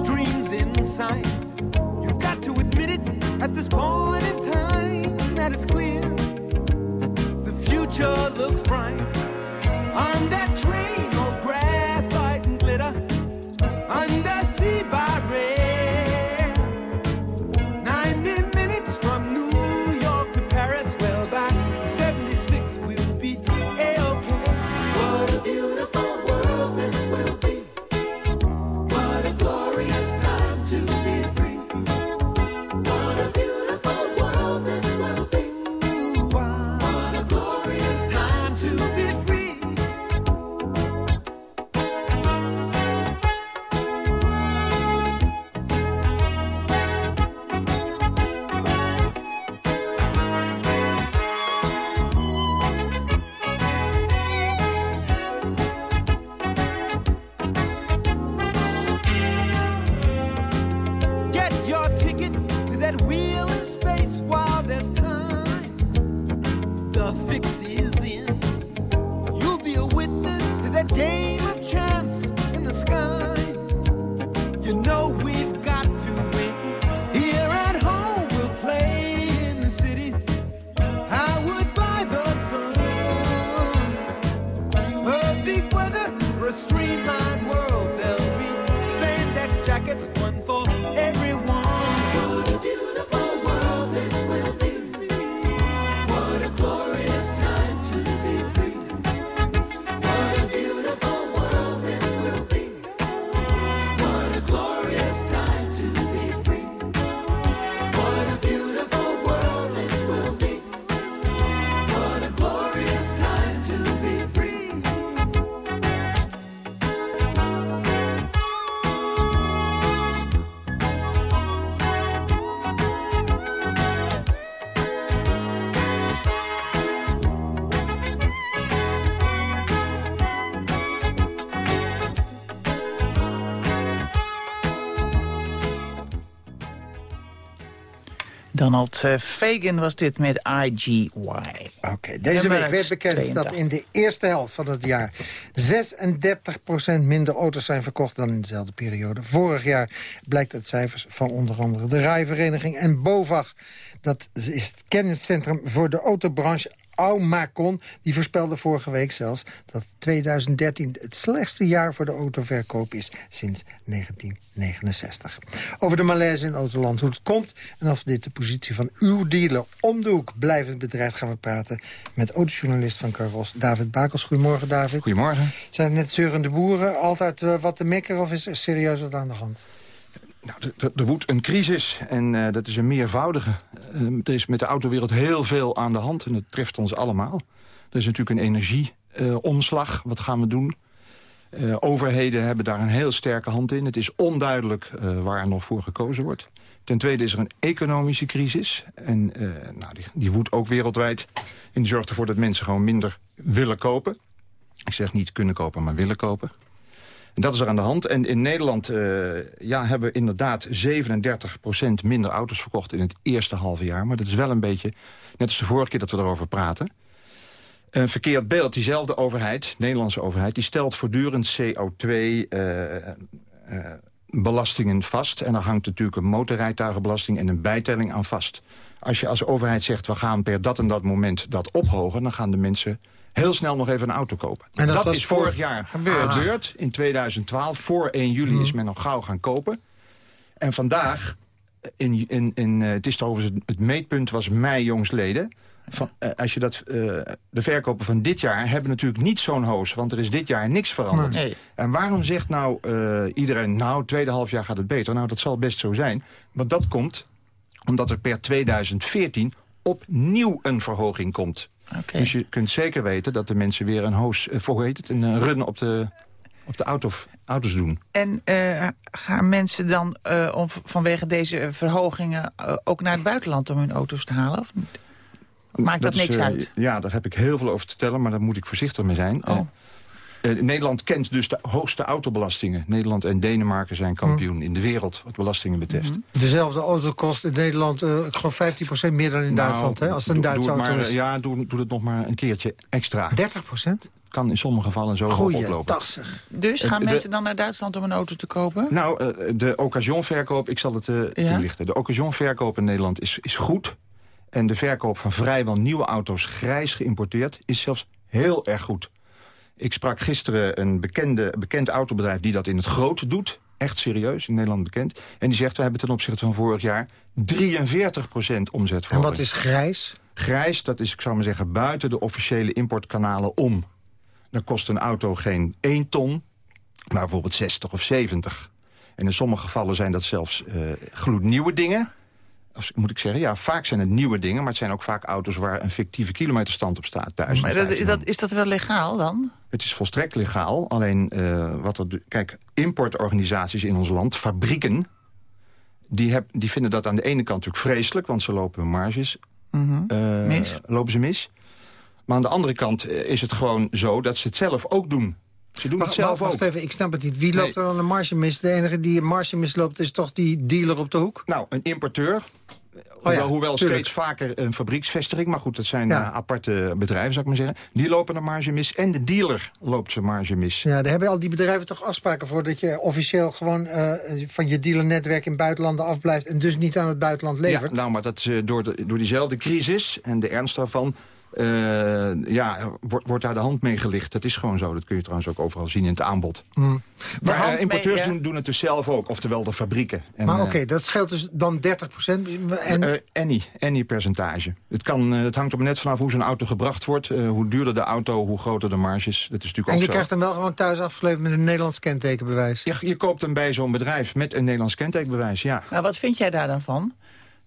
Dreams inside. You've got to admit it at this point in time that it's clear the future looks bright Donald eh, Fagan was dit met IGY. Oké, deze week werd bekend 82. dat in de eerste helft van het jaar 36% minder auto's zijn verkocht dan in dezelfde periode. Vorig jaar blijkt uit cijfers van onder andere de Rijvereniging en BOVAG. Dat is het kenniscentrum voor de autobranche. Aumacon, die voorspelde vorige week zelfs dat 2013 het slechtste jaar voor de autoverkoop is sinds 1969. Over de malaise in Autoland, hoe het komt en of dit de positie van uw dealer om de hoek blijvend bedreigt, gaan we praten met autojournalist van Caros, David Bakels. Goedemorgen, David. Goedemorgen. Zijn het net zeurende boeren altijd eh, wat te mekkeren of is er serieus wat aan de hand? Nou, er- woedt een crisis en eh, dat is een meervoudige. Eh, er is met de autowereld heel veel aan de hand en dat treft ons allemaal. Er is natuurlijk een energieomslag. Wat gaan we doen? Eh, overheden hebben daar een heel sterke hand in. Het is onduidelijk waar er nog voor gekozen wordt. Ten tweede is er een economische crisis. En nou, die, die woedt ook wereldwijd. En die zorgt ervoor dat mensen gewoon minder willen kopen. Ik zeg niet kunnen kopen, maar willen kopen. En dat is er aan de hand. En in Nederland eh, ja, hebben we inderdaad 37% minder auto's verkocht in het eerste halve jaar. Maar dat is wel een beetje, net als de vorige keer dat we erover praten... Een verkeerd beeld. Diezelfde overheid, de Nederlandse overheid... die stelt voortdurend CO2-belastingen vast. En daar hangt natuurlijk een motorrijtuigenbelasting... en een bijtelling aan vast. Als je als overheid zegt, we gaan per dat en dat moment dat ophogen... dan gaan de mensen heel snel nog even een auto kopen. En dat is voor- vorig jaar gebeurd. gebeurd. In 2012, voor 1 juli, is men nog gauw gaan kopen. En vandaag, in, in, in, eh, het is trouwens het, het meetpunt was mei jongsleden... Van, eh, als je dat, eh, de verkopen van dit jaar hebben natuurlijk niet zo'n hoos. Want er is dit jaar niks veranderd. Nee. En waarom zegt nou iedereen... nou, tweede half jaar gaat het beter? Nou, dat zal best zo zijn. Want dat komt omdat er per 2014 opnieuw een verhoging komt. Oké. Dus je kunt zeker weten dat de mensen weer een hoos... eh, voor heet het, een eh, run op de, op de auto, auto's doen. En eh, gaan mensen dan eh, om, vanwege deze verhogingen ook naar het buitenland om hun auto's te halen? Of niet? Maakt dat, niks uit? Ja, daar heb ik heel veel over te vertellen, maar daar moet ik voorzichtig mee zijn. Oh. Eh, eh, Nederland kent dus de hoogste autobelastingen. Nederland en Denemarken zijn kampioen Hm. in de wereld wat belastingen betreft. Mhm. Dezelfde auto kost in Nederland, eh, ik geloof 15% meer dan in Nou, Duitsland. Hè, als het een Duitse auto maar, is. Ja, doe, doe het nog maar een keertje extra. 30%? kan in sommige gevallen zo hoog Goeie oplopen. zeg. Dus gaan de- mensen dan naar Duitsland om een auto te kopen? Nou, eh, de occasionverkoop, ik zal het eh, Ja? toelichten. De occasionverkoop in Nederland is, is goed. En de verkoop van vrijwel nieuwe auto's grijs geïmporteerd... is zelfs heel erg goed. Ik sprak gisteren een bekende, bekend autobedrijf die dat in het grote doet. Echt serieus, in Nederland bekend. En die zegt, we hebben ten opzichte van vorig jaar 43% En omzetverhoging. wat is grijs? Grijs, dat is, ik zou maar zeggen, buiten de officiële importkanalen om. Dan kost een auto geen 1 ton, maar bijvoorbeeld 60 of 70. En in sommige gevallen zijn dat zelfs eh, gloednieuwe dingen. Of moet ik zeggen, ja, vaak zijn het nieuwe dingen... maar het zijn ook vaak auto's waar een fictieve kilometerstand op staat. 1000, Maar dat, 1500. dat, is dat wel legaal dan? Het is volstrekt legaal, alleen eh, wat er... Kijk, importorganisaties in ons land, fabrieken... Die, heb, die vinden dat aan de ene kant natuurlijk vreselijk... want ze lopen hun marges Mhm. eh, Mis. lopen ze mis. Maar aan de andere kant eh, is het gewoon zo dat ze het zelf ook doen. Ze doen het zelf wacht ook. even, ik snap het niet. Wie Nee. loopt er dan een marge mis? De enige die een marge misloopt is toch die dealer op de hoek? Nou, een importeur. Oh ja, hoewel tuurlijk. steeds vaker een fabrieksvestiging. Maar goed, dat zijn Ja. eh, aparte bedrijven, zou ik maar zeggen. Die lopen een marge mis. En de dealer loopt zijn marge mis. Ja, daar hebben al die bedrijven toch afspraken voor... dat je officieel gewoon eh, van je dealernetwerk in buitenlanden afblijft... en dus niet aan het buitenland levert. Ja, nou, maar dat is eh, door, de, door diezelfde crisis en de ernst daarvan... eh, ja, wordt, wordt daar de hand mee gelicht. Dat is gewoon zo. Dat kun je trouwens ook overal zien in het aanbod. Mm. Maar eh, importeurs mee, doen, doen het dus zelf ook. Oftewel de fabrieken. En, maar eh, oké, dat scheelt dus dan 30 procent. En, any, any percentage. Het, kan, eh, het hangt er net vanaf hoe zo'n auto gebracht wordt. eh, hoe duurder de auto, hoe groter de marges. Dat is natuurlijk en ook je zo. krijgt hem wel gewoon thuis afgeleverd met een Nederlands kentekenbewijs. Je, je koopt hem bij zo'n bedrijf met een Nederlands kentekenbewijs, ja. Maar wat vind jij daar dan van?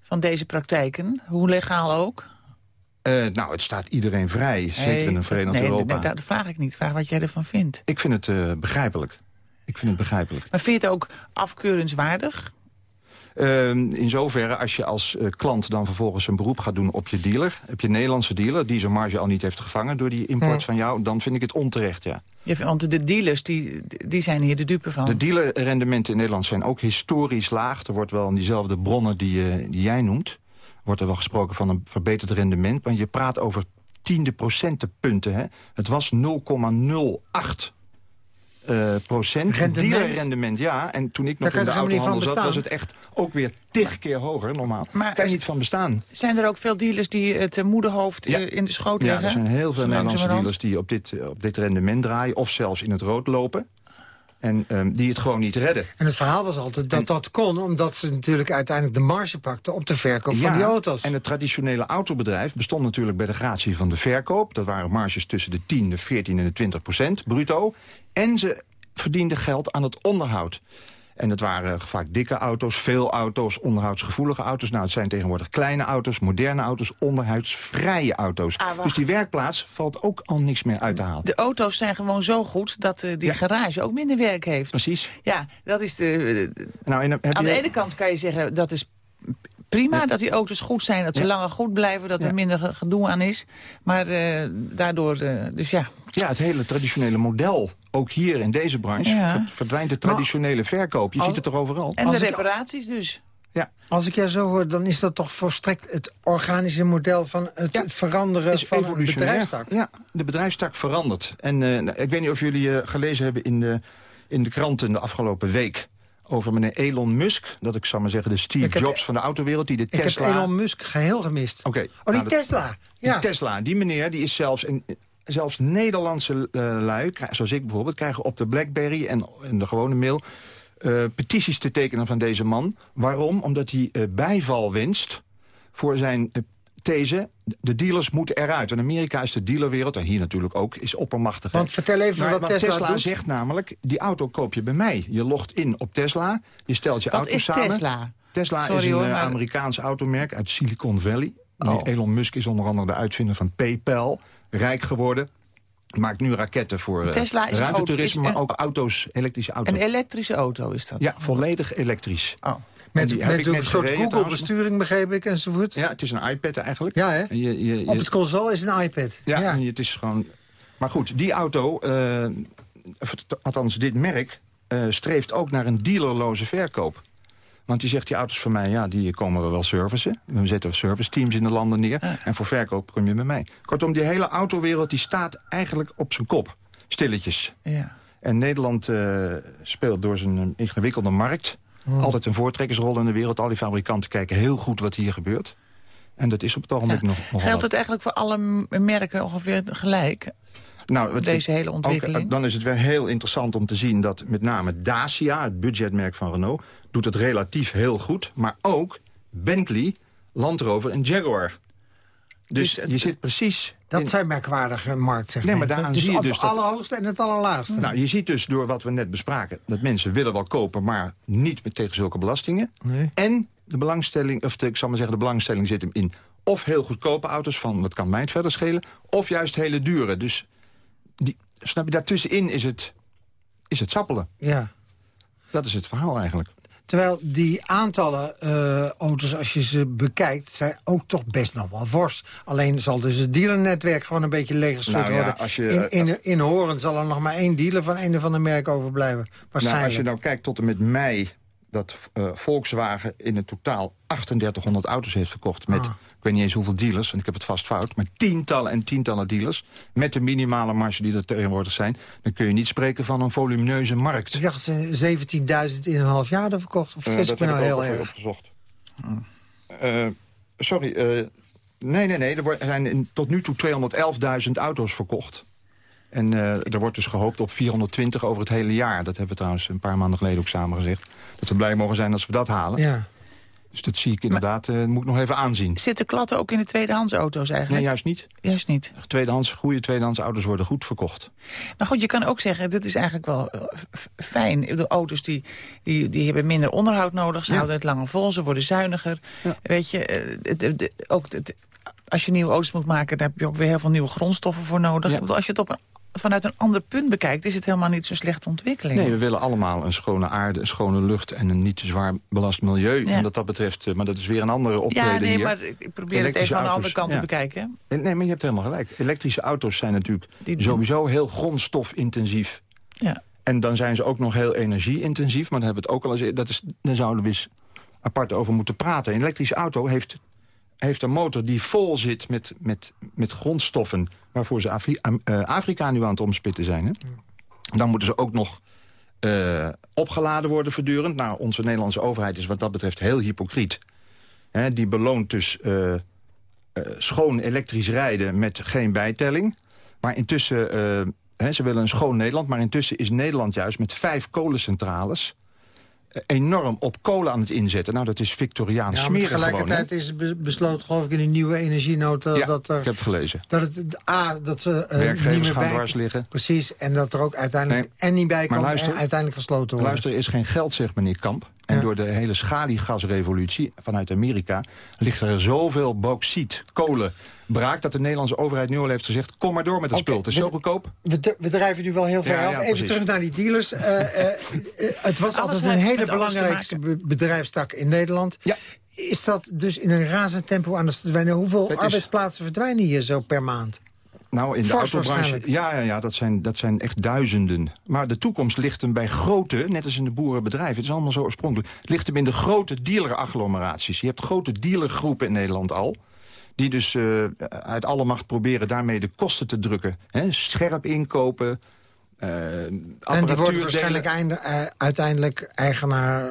Van deze praktijken? Hoe legaal ook? Eh, nou, het staat iedereen vrij, zeker in een Verenigd nee, Europa. Nee, dat vraag ik niet. Vraag wat jij ervan vindt. Ik vind het eh, begrijpelijk. Ik vind het begrijpelijk. Maar vind je het ook afkeurenswaardig? Ehm, in zoverre, als je als eh, klant dan vervolgens een beroep gaat doen op je dealer... heb je Nederlandse dealer die zijn marge al niet heeft gevangen... door die import Hmm. van jou, dan vind ik het onterecht, ja. Ja, want de dealers, die, die zijn hier de dupe van. De dealerrendementen in Nederland zijn ook historisch laag. Er wordt wel in diezelfde bronnen die, eh, die jij noemt... wordt er wel gesproken van een verbeterd rendement. Want je praat over tiende procentenpunten. Hè. Het was 0,08 eh, procent. Rendement? Dealerrendement, ja. En toen ik nog Daar in de autohandel zat... was het echt ook weer tig keer hoger, normaal. Maar kan je niet van bestaan. Zijn er ook veel dealers die het eh, moederhoofd Ja. eh, in de schoot Ja, leggen? er zijn heel veel Nederlandse dealers die op dit, op dit rendement draaien... of zelfs in het rood lopen. En ehm, die het gewoon niet redden. En het verhaal was altijd dat dat kon... omdat ze natuurlijk uiteindelijk de marge pakten op de verkoop van die auto's. En het traditionele autobedrijf bestond natuurlijk bij de gratie van de verkoop. Dat waren marges tussen de 10, de 14 en de 20 procent bruto. En ze verdienden geld aan het onderhoud. En het waren vaak dikke auto's, veel auto's, onderhoudsgevoelige auto's. Nou, het zijn tegenwoordig kleine auto's, moderne auto's, onderhoudsvrije auto's. Ah, dus die werkplaats valt ook al niks meer uit te halen. De auto's zijn gewoon zo goed dat eh, die Ja. garage ook minder werk heeft. Precies. Ja, dat is de... de- Nou, en dan heb aan je- de ene kant kan je zeggen, dat is prima dat die auto's goed zijn. Dat ze Ja. langer goed blijven, dat Ja. er minder ge- gedoe aan is. Maar eh, daardoor, eh, dus ja... Ja, het hele traditionele model, ook hier in deze branche, Ja. ver- verdwijnt de traditionele verkoop. Je als- ziet het er overal. En Als de ik- reparaties dus. Ja, Als ik jou zo hoor, dan is dat toch volstrekt het organische model... van het Ja, veranderen is van evolutionair. bedrijfstak. Ja, de bedrijfstak verandert. En eh, nou, ik weet niet of jullie eh, gelezen hebben in de, in de kranten de afgelopen week... over meneer Elon Musk, dat ik zou maar zeggen de Steve heb- Jobs van de autowereld... die de Ik heb Tesla... Elon Musk geheel gemist. Oké. Oh, nou, die de- Tesla. die Ja. Tesla, die meneer, die is zelfs... In, Zelfs Nederlandse eh, lui, zoals ik bijvoorbeeld... krijgen op de Blackberry en in de gewone mail... eh, petities te tekenen van deze man. Waarom? Omdat hij eh, bijval wenst voor zijn these... de dealers moeten eruit. In Amerika is de dealerwereld, en hier natuurlijk ook, is oppermachtig. Want vertel even Maar- wat want Tesla, Tesla doet. zegt namelijk, die auto koop je bij mij. Je logt in op Tesla, je stelt je Wat auto is samen. Tesla? Tesla Sorry is een hoor, eh, maar- Amerikaans automerk uit Silicon Valley. Oh. Elon Musk is onder andere de uitvinder van PayPal. Rijk geworden. Maakt nu raketten voor eh, Tesla is ruimtetoerisme, auto- is maar ook auto's, elektrische auto's. Een elektrische auto is dat? ja, volledig elektrisch. Oh. Met, met een soort. Google-besturing, begreep ik, enzovoort. Ja, het is een iPad eigenlijk. Ja, hè? Je, je, je- Op het console is een iPad. Ja, het is gewoon... Maar goed, die auto, eh, althans dit merk... eh, streeft ook naar een dealerloze verkoop. Want die zegt, die auto's van mij, ja, die komen we wel servicen. We zetten service teams in de landen neer. En voor verkoop kom je met mij. Kortom, die hele autowereld die staat eigenlijk op zijn kop. Stilletjes. Ja. En Nederland eh, speelt door zijn ingewikkelde markt... altijd een voortrekkersrol in de wereld. Al die fabrikanten kijken heel goed wat hier gebeurt. En dat is op het ogenblik nog, nog Geldt het eigenlijk voor alle merken ongeveer gelijk? Nou, het- Deze hele ontwikkeling? eh, dan is het wel heel interessant om te zien dat met name Dacia, het budgetmerk van Renault, doet het relatief heel goed. Maar ook Bentley, Land Rover en Jaguar. Dus je zit precies... Dat in- zijn merkwaardige marktsegmenten. Nee, maar daaraan dus zie je het dus dat- allerhoogste en het allerlaagste. Nou, je ziet dus door wat we net bespraken... dat mensen willen wel kopen, maar niet met tegen zulke belastingen. Nee. En de belangstelling, of de, ik zal maar zeggen, de belangstelling zit hem in... of heel goedkope auto's van, wat kan mij het verder schelen... of juist hele dure. Dus die, snap je, daartussenin is het, is het sappelen. Ja. Dat is het verhaal eigenlijk. Terwijl die aantallen eh, auto's, als je ze bekijkt... zijn ook toch best nog wel fors. Alleen zal dus het dealernetwerk gewoon een beetje leeggeschud Nou ja, worden. als je- in, in, in Horen zal er nog maar één dealer van een van de merken overblijven. Nou, Waarschijnlijk. als je nou kijkt tot en met mei... dat eh, Volkswagen in het totaal 3800 auto's heeft verkocht... met, Ah. Ik weet niet eens hoeveel dealers, want ik heb het vast fout... maar tientallen en tientallen dealers... met de minimale marge die er tegenwoordig zijn... dan kun je niet spreken van een volumineuze markt. Ik dacht dat ze 17.000 in een half jaar hadden verkocht. Of Eh, vergis ik me nou heel erg? opgezocht. Eh, sorry, eh, nee, nee, nee. Er er zijn in- tot nu toe 211.000 auto's verkocht. En eh, er wordt dus gehoopt op 420 over het hele jaar. Dat hebben we trouwens een paar maanden geleden ook samen gezegd. Dat we blij mogen zijn als we dat halen. Ja. Dus dat zie ik inderdaad, eh, moet ik nog even aanzien. Zitten klatten ook in de tweedehands auto's Nee, eigenlijk? juist niet. Juist niet. Tweedehands, goede tweedehands auto's worden goed verkocht. Maar goed, je kan ook zeggen, dit is eigenlijk wel eh, fijn. De auto's die, die, die hebben minder onderhoud nodig. Ze Ja. houden het langer vol, ze worden zuiniger. Weet je, eh, ook als je nieuwe auto's moet maken... daar heb je ook weer heel veel nieuwe grondstoffen voor nodig. Ja. Ik bedoel, Als je het op een, vanuit een ander punt bekijkt... is het helemaal niet zo'n slechte ontwikkeling. Nee, we willen allemaal een schone aarde, een schone lucht... en een niet te zwaar belast milieu. Ja. En wat dat betreft, eh, maar dat is weer een andere optreden ja, nee, hier. maar ik probeer het even aan de andere kant ja. te bekijken. Nee, maar je hebt helemaal gelijk. Elektrische auto's zijn natuurlijk Die- sowieso heel grondstofintensief. Ja. En dan zijn ze ook nog heel energieintensief. Maar daar hebben we het ook al eens... Dat is, daar zouden we eens apart over moeten praten. Een elektrische auto heeft, heeft een motor die vol zit met, met, met grondstoffen... waarvoor ze Afri- eh, Afrika nu aan het omspitten zijn. Hè? Dan moeten ze ook nog eh, opgeladen worden voortdurend. Nou, onze Nederlandse overheid is wat dat betreft heel hypocriet. Hè, die beloont dus eh, schoon elektrisch rijden met geen bijtelling. Maar intussen, hè, ze willen een schoon Nederland... maar intussen is Nederland juist met vijf kolencentrales... enorm op kolen aan het inzetten. Nou, dat is Victoriaans Ja, maar smeren gewoon. tegelijkertijd is be- besloten, geloof ik, in de nieuwe energienota... Ja, dat, er, ik heb het gelezen. dat het A, dat ze eh, Werkgevers niet meer gaan bij... dwars liggen. Precies, en dat er ook uiteindelijk Nee, en niet bij komt luister- en uiteindelijk gesloten wordt. Luister, er is geen geld, zegt meneer Kamp. En Ja. door de hele schaliegasrevolutie vanuit Amerika... ligt er zoveel bauxiet, kolen, braak... dat de Nederlandse overheid nu al heeft gezegd... kom maar door met het spul, het is zo goedkoop. We, drijven nu wel heel ver Ja, af. ja, Even precies. terug naar die dealers. Eh, eh, eh, het was altijd een hele met alles te belangrijkste be- bedrijfstak in Nederland. Ja. Is dat dus in een razend tempo aan het verdwijnen? Hoeveel Het is- arbeidsplaatsen verdwijnen hier zo per maand? Nou, in de autobranche, ja, ja, ja dat, zijn, dat zijn echt duizenden. Maar de toekomst ligt hem bij grote, net als in de boerenbedrijven... het is allemaal zo oorspronkelijk, ligt hem in de grote dealeragglomeraties. Je hebt grote dealergroepen in Nederland al... die dus eh, uit alle macht proberen daarmee de kosten te drukken. Scherp inkopen, eh En die worden waarschijnlijk einde- eh, uiteindelijk eigenaar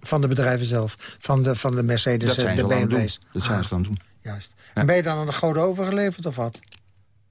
van de bedrijven zelf. Van de, van de Mercedes, de. BMW's. Dat zijn Ah, ze het doen. Juist. En ben je dan aan de goden overgeleverd of wat?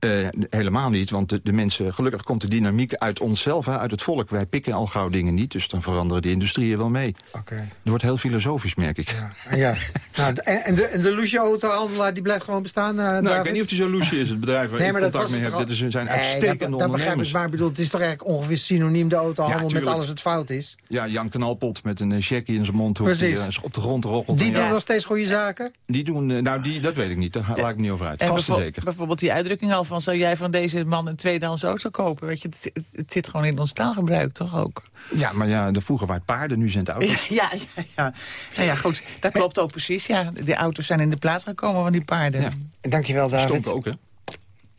Eh, helemaal niet, want de, de mensen... Gelukkig komt de dynamiek uit onszelf, hè, uit het volk. Wij pikken al gauw dingen niet, dus dan veranderen de industrieën wel mee. Oké. Het wordt heel filosofisch, merk ik. Ja. En ja. nou, de- en, en de, en de Lucia autohandelaar die blijft gewoon bestaan, eh Nou, ik weet niet of die zo loesje is, het bedrijf waar Nee, ik maar dat contact was mee het heb. toch Dit is, zijn Nee, uitstekende dat, dat begrijp ik. ondernemers. Maar ik bedoel, het is toch eigenlijk ongeveer synoniem de autohandel Ja, met alles wat fout is? Ja, Jan Knalpot met een checkie in zijn mond. hoe Precies. Die, eh, op de grond roggelt. Die En doen ja, nog steeds goede zaken? die doen, eh, nou, die, dat weet ik niet. Daar laat ik niet over uit. En Vast en bijvo- zeker. bijvoorbeeld die uitdrukking al van... zou jij van deze man een tweedehands auto kopen? Weet je, het, het, het zit gewoon in ons taalgebruik, toch ook? Ja, maar ja, de vroeger waren het paarden, nu zijn het auto's. <laughs> Ja, ja, ja. Nou ja, goed. Dat klopt ook precies. Ja, die auto's zijn in de plaats gekomen van die paarden. Ja. Dankjewel, David. Stonk ook, hè?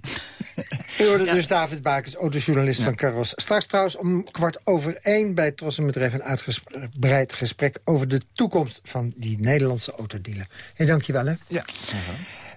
<laughs> U hoorde dus David Bakens, autojournalist van Caros. Straks trouwens om kwart over één bij Tros en Bedrijf... een uitgebreid gesprek over de toekomst van die Nederlandse autodealer. En dankjewel, hè? Ja.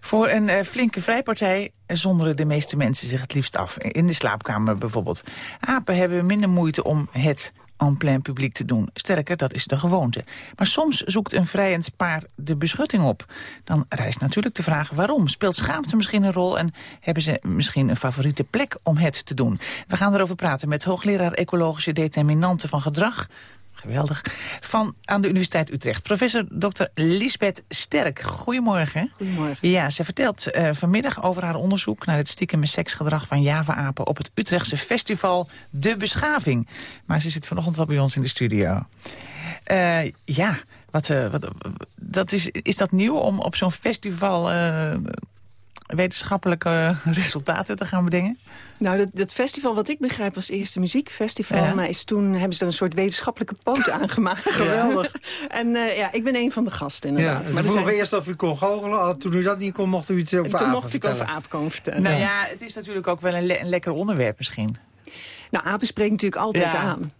Voor een eh, flinke vrijpartij zonderen de meeste mensen zich het liefst af. In de slaapkamer bijvoorbeeld. Apen hebben minder moeite om het en plein publiek te doen. Sterker, dat is de gewoonte. Maar soms zoekt een vrijend paar de beschutting op. Dan rijst natuurlijk de vraag waarom. Speelt schaamte misschien een rol en hebben ze misschien een favoriete plek om het te doen? We gaan erover praten met hoogleraar ecologische determinanten van gedrag... Geweldig. Van aan de Universiteit Utrecht. Professor Dr. Lisbeth Sterk. Goedemorgen. Goedemorgen. Ja, ze vertelt uh, vanmiddag over haar onderzoek... naar het stiekeme seksgedrag van Java-apen... op het Utrechtse festival De Beschaving. Maar ze zit vanochtend al bij ons in de studio. Uh, ja, wat, uh, wat, dat is, is dat nieuw om op zo'n festival wetenschappelijke <laughs> resultaten te gaan bedenken? Nou, dat, dat, festival wat ik begrijp was eerst een muziekfestival. Ja. Maar is toen hebben ze er een soort wetenschappelijke poot <laughs> aangemaakt. Geweldig. en uh, ja, ik ben een van de gasten Ja, inderdaad. ze maar er vroegen zijn- eerst of u kon goochelen. Toen u dat niet kon, mocht u iets over toen apen mocht ik over vertellen. aap komen vertellen. Nou ja, het is natuurlijk ook wel een, le- een lekker onderwerp misschien. Nou, apen spreken natuurlijk altijd Ja. aan.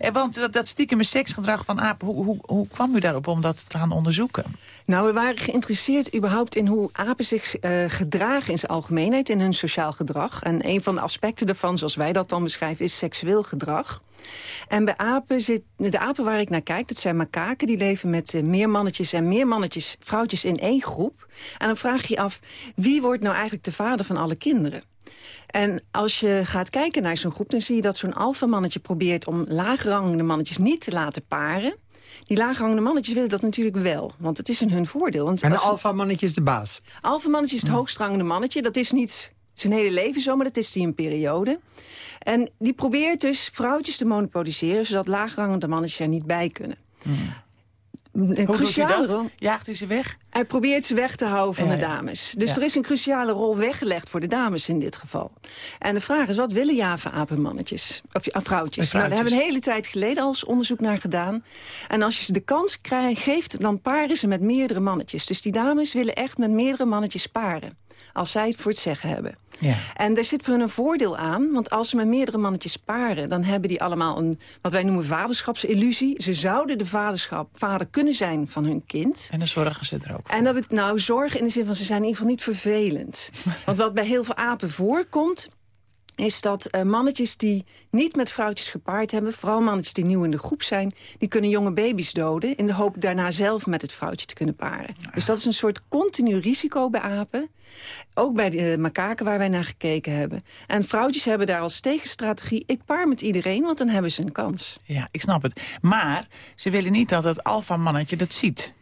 Eh, Want dat, dat stiekeme seksgedrag van apen, hoe, hoe, hoe kwam u daarop om dat te gaan onderzoeken? Nou, we waren geïnteresseerd überhaupt in hoe apen zich eh, gedragen in zijn algemeenheid, in hun sociaal gedrag. En een van de aspecten daarvan, zoals wij dat dan beschrijven, is seksueel gedrag. En bij apen zit, de apen waar ik naar kijk, dat zijn makaken, die leven met eh, meer mannetjes en meer mannetjes, vrouwtjes in één groep. En dan vraag je je af, wie wordt nou eigenlijk de vader van alle kinderen? En als je gaat kijken naar zo'n groep... dan zie je dat zo'n alfamannetje probeert om laagrangende mannetjes niet te laten paren. Die laagrangende mannetjes willen dat natuurlijk wel, want het is in hun voordeel. Want En de alfamannetje is de baas. Alfamannetje is het hoogstrangende mannetje. Dat is niet zijn hele leven zo, maar dat is die een periode. En die probeert dus vrouwtjes te monopoliseren... zodat laagrangende mannetjes er niet bij kunnen. Doet u cruciale dat? rol. Jaagt hij ze weg? Hij probeert ze weg te houden van Ja, de ja. dames. Dus Ja. er is een cruciale rol weggelegd voor de dames in dit geval. En de vraag is, wat willen java-apenmannetjes? Of ja, vrouwtjes? Nou, daar hebben we een hele tijd geleden al onderzoek naar gedaan. En als je ze de kans krijgt, geeft, dan paren ze met meerdere mannetjes. Dus die dames willen echt met meerdere mannetjes paren. Als zij het voor het zeggen hebben. Ja. En daar zit voor hun een voordeel aan. Want als ze met meerdere mannetjes paren... dan hebben die allemaal een, wat wij noemen vaderschapsillusie. Ze zouden de vaderschap, vader kunnen zijn van hun kind. En dan zorgen ze er ook voor. En dat nou, zorgen in de zin van ze zijn in ieder geval niet vervelend. <laughs> Want wat bij heel veel apen voorkomt is dat eh, mannetjes die niet met vrouwtjes gepaard hebben... vooral mannetjes die nieuw in de groep zijn... die kunnen jonge baby's doden... in de hoop daarna zelf met het vrouwtje te kunnen paren. Dus dat is een soort continu risico bij apen. Ook bij de eh, makaken waar wij naar gekeken hebben. En vrouwtjes hebben daar als tegenstrategie... ik paar met iedereen, want dan hebben ze een kans. Ja, ik snap het. Maar ze willen niet dat het alfamannetje dat ziet.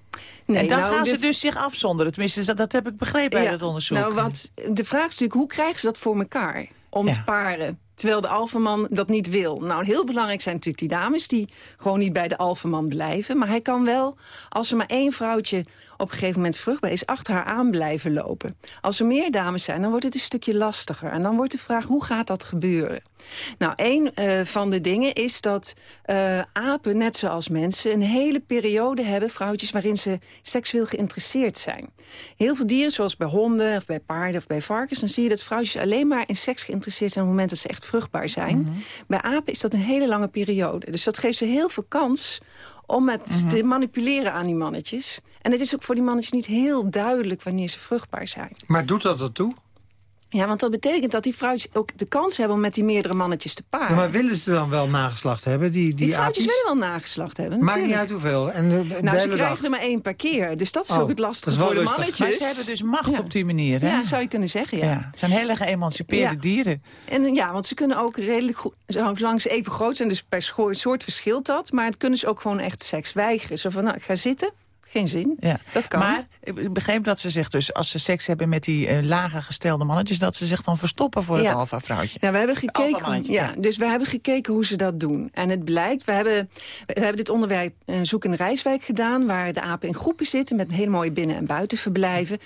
Nee, en dan nou, gaan ze dus zich afzonderen. Tenminste, dat, dat heb ik begrepen uit het onderzoek. Nou, wat, de vraag is natuurlijk, hoe krijgen ze dat voor elkaar? Om. Terwijl de alfaman dat niet wil. Nou, heel belangrijk zijn natuurlijk die dames... die gewoon niet bij de alfaman blijven. Maar hij kan wel, als er maar één vrouwtje op een gegeven moment vruchtbaar is... achter haar aan blijven lopen. Als er meer dames zijn, dan wordt het een stukje lastiger. En dan wordt de vraag, hoe gaat dat gebeuren? Nou, een eh, van de dingen is dat eh, apen, net zoals mensen... een hele periode hebben, vrouwtjes, waarin ze seksueel geïnteresseerd zijn. Heel veel dieren, zoals bij honden of bij paarden of bij varkens... dan zie je dat vrouwtjes alleen maar in seks geïnteresseerd zijn... op het moment dat ze echt vruchtbaar zijn. Bij apen is dat een hele lange periode. Dus dat geeft ze heel veel kans om met te manipuleren aan die mannetjes. En het is ook voor die mannetjes niet heel duidelijk wanneer ze vruchtbaar zijn. Maar doet dat ertoe? Ja, want dat betekent dat die vrouwtjes ook de kans hebben om met die meerdere mannetjes te paren. Ja, maar willen ze dan wel nageslacht hebben, die, die, die vrouwtjes willen wel nageslacht hebben, Maakt niet natuurlijk. uit hoeveel. En de, Nou, ze krijgen dag. er maar één per keer. Dus dat is Oh, ook het dat lastige is wel voor de mannetjes. Maar ze hebben dus macht Ja. op die manier, hè? Ja, zou je kunnen zeggen, ja. Ja, Het zijn hele geëmancipeerde Ja. dieren. En ja, want ze kunnen ook redelijk goed, zolang ze even groot zijn, dus per soort verschilt dat. Maar het kunnen ze ook gewoon echt seks weigeren. Zo van, nou, ik ga zitten, geen zin. Ja. Dat kan. Maar ik begreep dat ze zich dus, als ze seks hebben met die eh, lager gestelde mannetjes... dat ze zich dan verstoppen voor Ja. het alfa-vrouwtje. Nou, we hebben gekeken, ja, dus we hebben gekeken hoe ze dat doen. En het blijkt, we hebben, we hebben dit onderwerp eh, Zoek in Rijswijk gedaan... waar de apen in groepen zitten met hele mooie binnen- en buitenverblijven.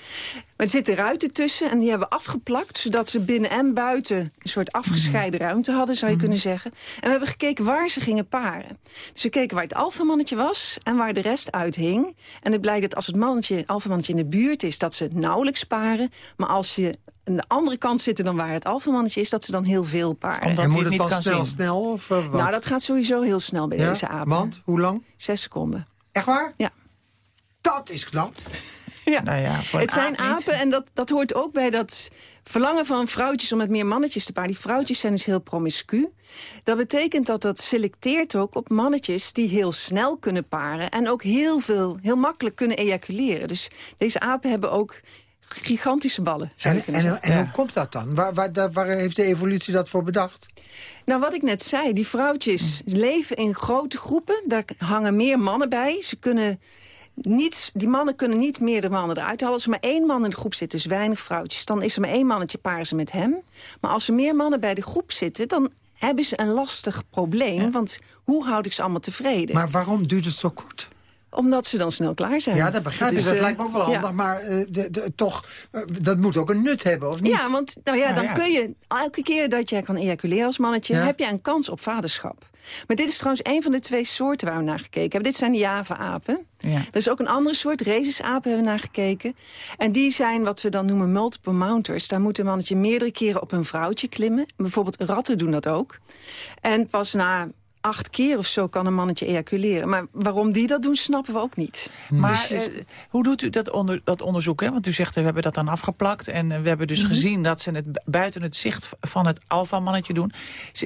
Maar er zitten ruiten tussen en die hebben we afgeplakt... zodat ze binnen en buiten een soort afgescheiden ruimte hadden, zou je kunnen zeggen. En we hebben gekeken waar ze gingen paren. Dus we keken waar het alfamannetje was en waar de rest uithing. En het blijkt dat als het mannetje, alfamannetje in de buurt is... dat ze nauwelijks paren. Maar als je aan de andere kant zitten dan waar het alfamannetje is... dat ze dan heel veel paren. Omdat en hij moet het het niet dan kan snel, zien. snel? Of, eh, wat? Nou, dat gaat sowieso heel snel bij Ja? deze apen. Want, hoe lang? Zes seconden. Echt waar? Ja. Dat is knap. <laughs> Ja. Nou ja, Het zijn aap apen en dat, dat hoort ook bij dat verlangen van vrouwtjes om met meer mannetjes te paren. Die vrouwtjes zijn dus heel promiscu. Dat betekent dat dat selecteert ook op mannetjes die heel snel kunnen paren... en ook heel, veel, heel makkelijk kunnen ejaculeren. Dus deze apen hebben ook gigantische ballen. En, en, en hoe komt dat dan? Waar, waar, heeft de evolutie dat voor bedacht? Nou, wat ik net zei, die vrouwtjes leven in grote groepen. Daar hangen meer mannen bij. Ze kunnen die mannen kunnen niet meerdere mannen eruit halen. Als er maar één man in de groep zit, dus weinig vrouwtjes... dan is er maar één mannetje, ze met hem. Maar als er meer mannen bij de groep zitten... dan hebben ze een lastig probleem. Want hoe houd ik ze allemaal tevreden? Maar waarom duurt het zo kort? Omdat ze dan snel klaar zijn. Ja, dat begrijp ik. is, Dat eh, lijkt me ook wel ja. handig. Maar eh, de, de, toch, eh, dat moet ook een nut hebben, of niet? Ja, want nou ja, Nou dan ja. kun je elke keer dat jij kan ejaculeren als mannetje... Ja. heb je een kans op vaderschap. Maar dit is trouwens een van de twee soorten waar we naar gekeken hebben. Dit zijn de Java-apen. Ja. Er is ook een andere soort, rhesusapen hebben we naar gekeken. En die zijn wat we dan noemen multiple mounters. Daar moet een mannetje meerdere keren op een vrouwtje klimmen. Bijvoorbeeld ratten doen dat ook. En pas na acht keer of zo kan een mannetje ejaculeren. Maar waarom die dat doen, snappen we ook niet. Maar Dus- eh, hoe doet u dat, onder, dat onderzoek? Hè? Want u zegt, eh, we hebben dat dan afgeplakt... en eh, we hebben dus Mhm. gezien dat ze het bu- buiten het zicht van het alfamannetje doen.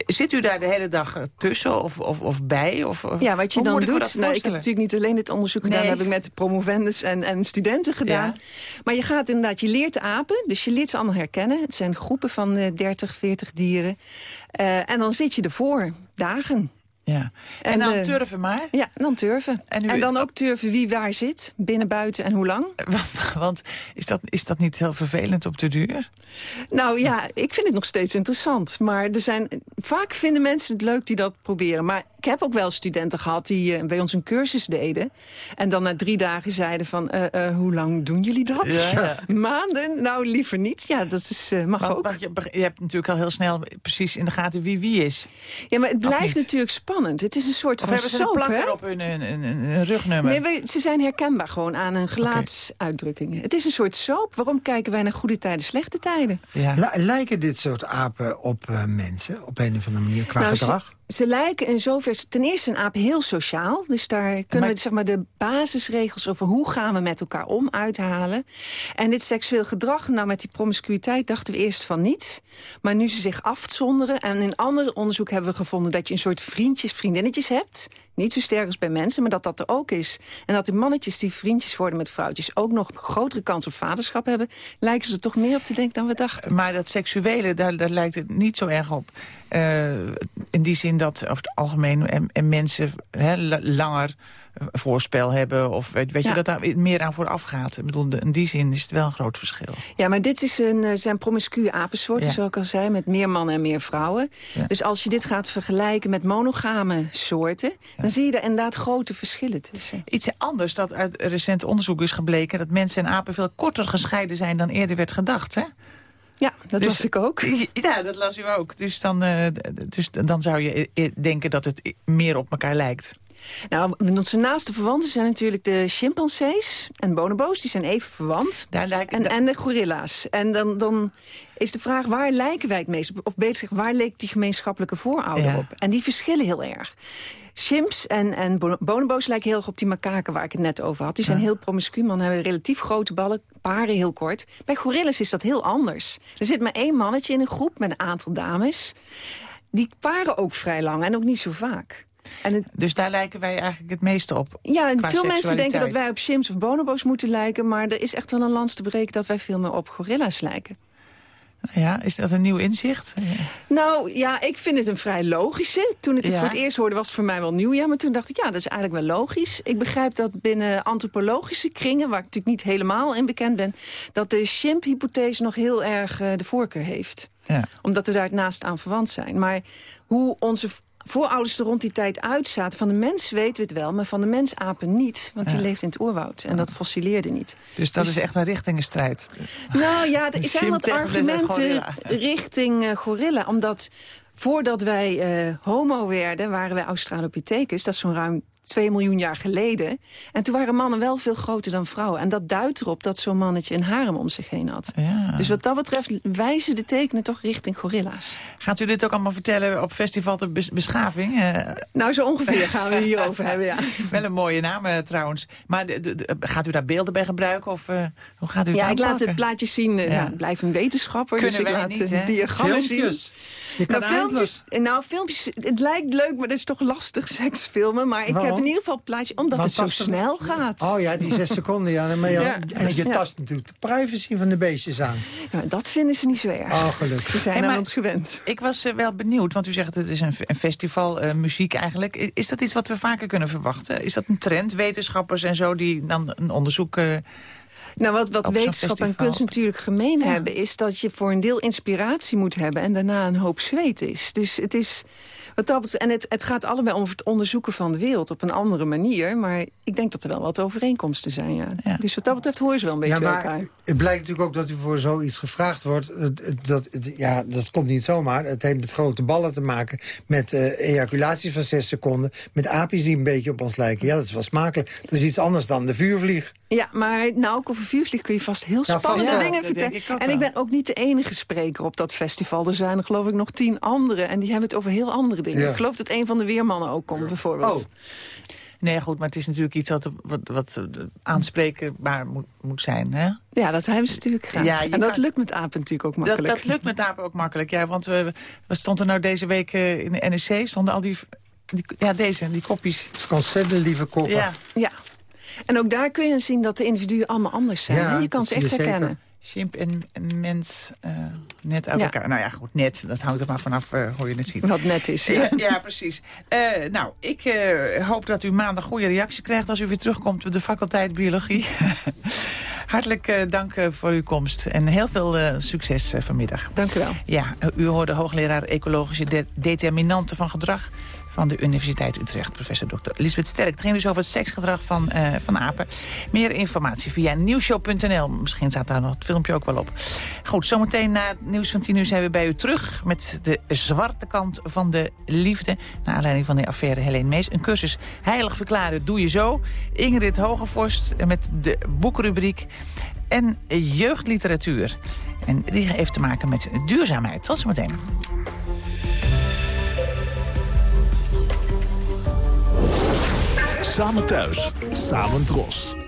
Zit u daar de hele dag tussen of, of, of bij? Of, Ja, wat je dan ik doet... dat Nou, ik heb natuurlijk niet alleen dit onderzoek gedaan... Nee. dat heb ik met de promovendus en, en studenten gedaan. Ja. Maar je gaat inderdaad, je leert apen. Dus je leert ze allemaal herkennen. Het zijn groepen van eh 30, 40 dieren. En dan zit je ervoor, dagen. Ja. En, dan turven maar? Ja, dan turven. En dan ook turven wie waar zit, binnen, buiten en hoe lang. <laughs> Want, want is, dat, is dat niet heel vervelend op de duur? Nou ja, ik vind het nog steeds interessant. Maar er zijn, vaak vinden mensen het leuk die dat proberen. Maar ik heb ook wel studenten gehad die eh, bij ons een cursus deden. En dan na drie dagen zeiden van, eh, eh, hoe lang doen jullie dat? Ja, ja. <laughs> Maanden? Nou, liever niet. Ja, dat is, mag Want, ook. je, je hebt natuurlijk al heel snel precies in de gaten wie wie is. Ja, maar het blijft natuurlijk spannend. Het is een soort Of van hebben ze een soap, op hun een, een, een, een rugnummer? Nee, we- ze zijn herkenbaar gewoon aan hun gelaatsuitdrukkingen. Het is een soort soap. Waarom kijken wij naar goede tijden, slechte tijden? Ja. Li- lijken dit soort apen op eh, mensen op een of andere manier qua Nou, ze- gedrag? Ze lijken in zover... Ten eerste een aap heel sociaal. Dus daar kunnen we zeg maar, de basisregels over hoe gaan we met elkaar om uithalen. En dit seksueel gedrag, nou met die promiscuïteit dachten we eerst van niet. Maar nu ze zich afzonderen. En in ander onderzoek hebben we gevonden dat je een soort vriendjes, vriendinnetjes hebt. Niet zo sterk als bij mensen, maar dat dat er ook is. En dat de mannetjes die vriendjes worden met vrouwtjes... ook nog grotere kans op vaderschap hebben... lijken ze er toch meer op te denken dan we dachten. Maar dat seksuele, daar, lijkt het niet zo erg op. Eh, in die zin dat over het algemeen en, en mensen hè, la- langer eh, voorspel hebben... of weet, weet Ja. je, dat daar meer aan vooraf gaat. Ik bedoel, in die zin is het wel een groot verschil. Ja, maar dit is een, eh, zijn promiscue apensoorten, Ja. zoals ik al zei... met meer mannen en meer vrouwen. Ja. Dus als je dit gaat vergelijken met monogame soorten... dan zie je daar inderdaad grote verschillen tussen. Iets anders dat uit recent onderzoek is gebleken... dat mensen en apen veel korter gescheiden zijn dan eerder werd gedacht, hè? Ja, dat Dus- was ik ook. <laughs> Ja, dat las u ook. Dus dan, eh, dus dan zou je eh, denken dat het meer op elkaar lijkt. Nou, onze naaste verwanten zijn natuurlijk de chimpansees en bonobo's. Die zijn even verwant. Daar lijken, En, en de gorilla's. En dan, dan is de vraag, waar lijken wij het meest op? Of beter gezegd, waar leek die gemeenschappelijke voorouder Ja. op? En die verschillen heel erg. Chimps en, en bo- bonobo's lijken heel erg op die makaken waar ik het net over had. Die zijn heel promiscu, man hebben relatief grote ballen, paren heel kort. Bij gorillas is dat heel anders. Er zit maar één mannetje in een groep met een aantal dames. Die paren ook vrij lang en ook niet zo vaak. En het, Dus daar lijken wij eigenlijk het meeste op. ja, en veel mensen denken dat wij op chimps of bonobo's moeten lijken... maar er is echt wel een lans te breken dat wij veel meer op gorilla's lijken. Ja, is dat een nieuw inzicht? Nou ja, ik vind het een vrij logische. Toen ik het Ja. voor het eerst hoorde was het voor mij wel nieuw. Ja, maar toen dacht ik, ja, dat is eigenlijk wel logisch. Ik begrijp dat binnen antropologische kringen... waar ik natuurlijk niet helemaal in bekend ben... dat de chimp-hypothese nog heel erg eh, de voorkeur heeft. Ja. Omdat we daar het naast aan verwant zijn. Maar hoe onze voorouders er rond die tijd uitzaten... van de mens weten we het wel, maar van de mensapen niet. Want die Ja. leeft in het oerwoud en dat fossileerde niet. Dus dat Dus- is echt een richtingenstrijd. Nou ja, er <laughs> zijn wat argumenten richting eh, gorilla. Omdat Voordat wij eh, homo werden, waren wij Australopithecus. Dat is zo'n ruim 2 miljoen jaar geleden. En toen waren mannen wel veel groter dan vrouwen. En dat duidt erop dat zo'n mannetje een harem om zich heen had. Ja. Dus wat dat betreft wijzen de tekenen toch richting gorilla's. Gaat u dit ook allemaal vertellen op Festival de Bes- Beschaving? Eh, Nou, zo ongeveer gaan we hierover <laughs> hebben, ja. wel een mooie naam eh, trouwens. Maar de- de- de- gaat u daar beelden bij gebruiken? Of eh, hoe gaat u het Ja, ik laat het plaatje zien. Ja. nou, ik blijf een wetenschapper, Kunnen dus ik laat niet, diagrammen zien. Filmpjes. Je kan Nou filmpjes, nou, filmpjes, het lijkt leuk, maar dat is toch lastig, <laughs> seksfilmen. Maar ik Waarom? heb in ieder geval plaatje, omdat Want het zo er- snel gaat. Oh ja, die zes <laughs> seconden. Ja. En je tast natuurlijk de privacy van de beestjes aan. Ja, dat vinden ze niet zo erg. Oh, gelukkig. Ze zijn Hey, aan maar- ons gewend. Ik was eh, wel benieuwd, want u zegt het is een, een festival, eh, muziek eigenlijk. Is dat iets wat we vaker kunnen verwachten? Is dat een trend? Wetenschappers en zo die dan een onderzoek... eh, Nou, wat, wat wetenschap en kunst natuurlijk gemeen hebben... is dat je voor een deel inspiratie moet hebben... en daarna een hoop zweet is. Dus het is... Wat dat betreft, en het, het gaat allebei om het onderzoeken van de wereld op een andere manier. Maar ik denk dat er wel wat overeenkomsten zijn, ja. Ja. Dus wat dat betreft horen ze wel een beetje Ja, maar elkaar. het blijkt natuurlijk ook dat u voor zoiets gevraagd wordt. Dat, ja, dat komt niet zomaar. Het heeft met grote ballen te maken. Met eh, ejaculaties van zes seconden. Met api's die een beetje op ons lijken. Ja, dat is wel smakelijk. Dat is iets anders dan de vuurvlieg. Ja, maar nou, ook over vuurvlieg kun je vast heel Ja, spannende vast dingen vertellen. ik En ik ben ook niet de enige spreker op dat festival. Er zijn er geloof ik nog tien anderen. En die hebben het over heel andere dingen. Ja. Ik geloof dat een van de weermannen ook komt, bijvoorbeeld. Oh. Nee, goed, maar het is natuurlijk iets wat, wat, wat aanspreekbaar moet, moet zijn, hè? Ja, dat hebben ze natuurlijk graag. Ja, en dat kan- lukt met apen natuurlijk ook Dat, makkelijk. dat lukt met apen ook makkelijk, ja. Want we wat stond er nou deze week eh, in de NSC? Stonden al die, die... Ja, deze, die kopjes. Het is ontzettend lieve koppen. Ja, Ja. En ook daar kun je zien dat de individuen allemaal anders zijn. Ja, hè? Je kan ze echt zeker. herkennen. Chimp en, en mens eh, net uit Ja. elkaar. Nou ja, goed, net. Dat hangt er maar vanaf eh, hoe je het ziet. Wat net is. Ja. <laughs> Ja, precies. Eh, nou, ik hoop dat u maandag goede reactie krijgt... als u weer terugkomt op de faculteit Biologie. <laughs> Hartelijk dank voor uw komst en heel veel succes vanmiddag. Dank u wel. Ja, u hoorde hoogleraar Ecologische de- Determinanten van Gedrag... van de Universiteit Utrecht, professor Dr. Lisbeth Sterk. Het ging dus over het seksgedrag van, eh, van apen. Meer informatie via nieuwshow.nl. Misschien staat daar nog het filmpje ook wel op. Goed, zometeen na het nieuws van 10 uur zijn we bij u terug... met de zwarte kant van de liefde. Naar aanleiding van de affaire Helene Mees. Een cursus heilig verklaren doe je zo. Ingrid Hogevorst met de boekrubriek. En jeugdliteratuur. En die heeft te maken met duurzaamheid. Tot zometeen. Samen thuis, samen dros.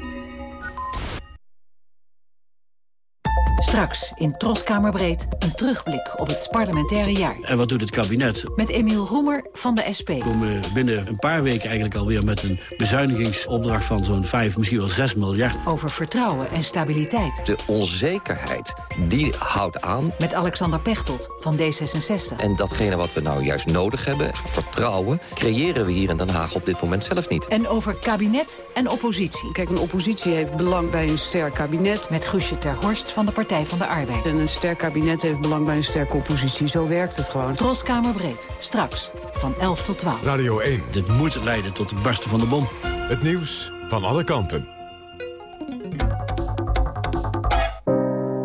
Straks in Troskamerbreed een terugblik op het parlementaire jaar. En wat doet het kabinet? Met Emiel Roemer van de SP. We komen binnen een paar weken eigenlijk alweer met een bezuinigingsopdracht van zo'n 5, misschien wel 6 miljard. Over vertrouwen en stabiliteit. De onzekerheid, die houdt aan. Met Alexander Pechtold van D66. En datgene wat we nou juist nodig hebben, vertrouwen... creëren we hier in Den Haag op dit moment zelf niet. En over kabinet en oppositie. Kijk, een oppositie heeft belang bij een sterk kabinet. Met Guusje ter Horst van de Partij van de Arbeid. En een sterk kabinet heeft belang bij een sterke oppositie. Zo werkt het gewoon. Troskamerbreed. Straks van 11 tot 12. Radio 1. Dit moet leiden tot het barsten van de bom. Het nieuws van alle kanten.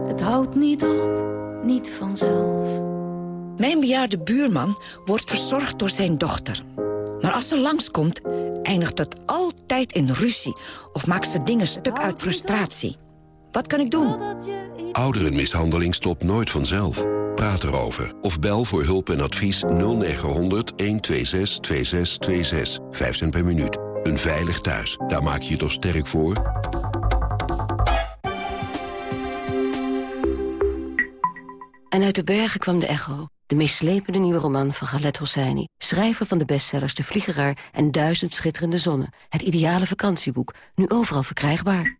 Het houdt niet op, niet vanzelf. Mijn bejaarde buurman wordt verzorgd door zijn dochter. Maar als ze langskomt, eindigt het altijd in ruzie... of maakt ze dingen stuk uit frustratie. Wat kan ik doen? Ouderenmishandeling stopt nooit vanzelf. Praat erover. Of bel voor hulp en advies 0900 126 2626. 5 cent per minuut. Een veilig thuis. Daar maak je je toch sterk voor? En uit de bergen kwam de echo. De meest slepende nieuwe roman van Galet Hosseini. Schrijver van de bestsellers De Vliegeraar en Duizend Schitterende Zonnen. Het ideale vakantieboek. Nu overal verkrijgbaar.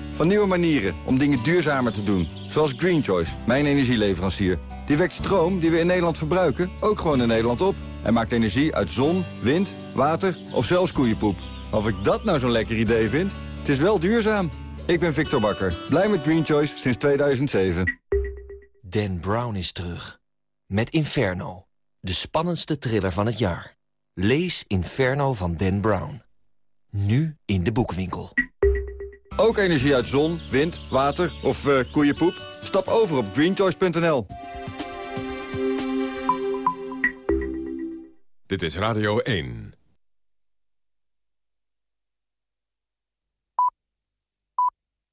Van nieuwe manieren om dingen duurzamer te doen. Zoals Green Choice, mijn energieleverancier. Die wekt stroom die we in Nederland verbruiken ook gewoon in Nederland op. en maakt energie uit zon, wind, water of zelfs koeienpoep. Of ik dat nou zo'n lekker idee vind? Het is wel duurzaam. Ik ben Victor Bakker, blij met Green Choice sinds 2007. Dan Brown is terug. Met Inferno, de spannendste thriller van het jaar. Lees Inferno van Dan Brown. Nu in de boekwinkel. Ook energie uit zon, wind, water of uh, koeienpoep? Stap over op greenchoice.nl. Dit is Radio 1.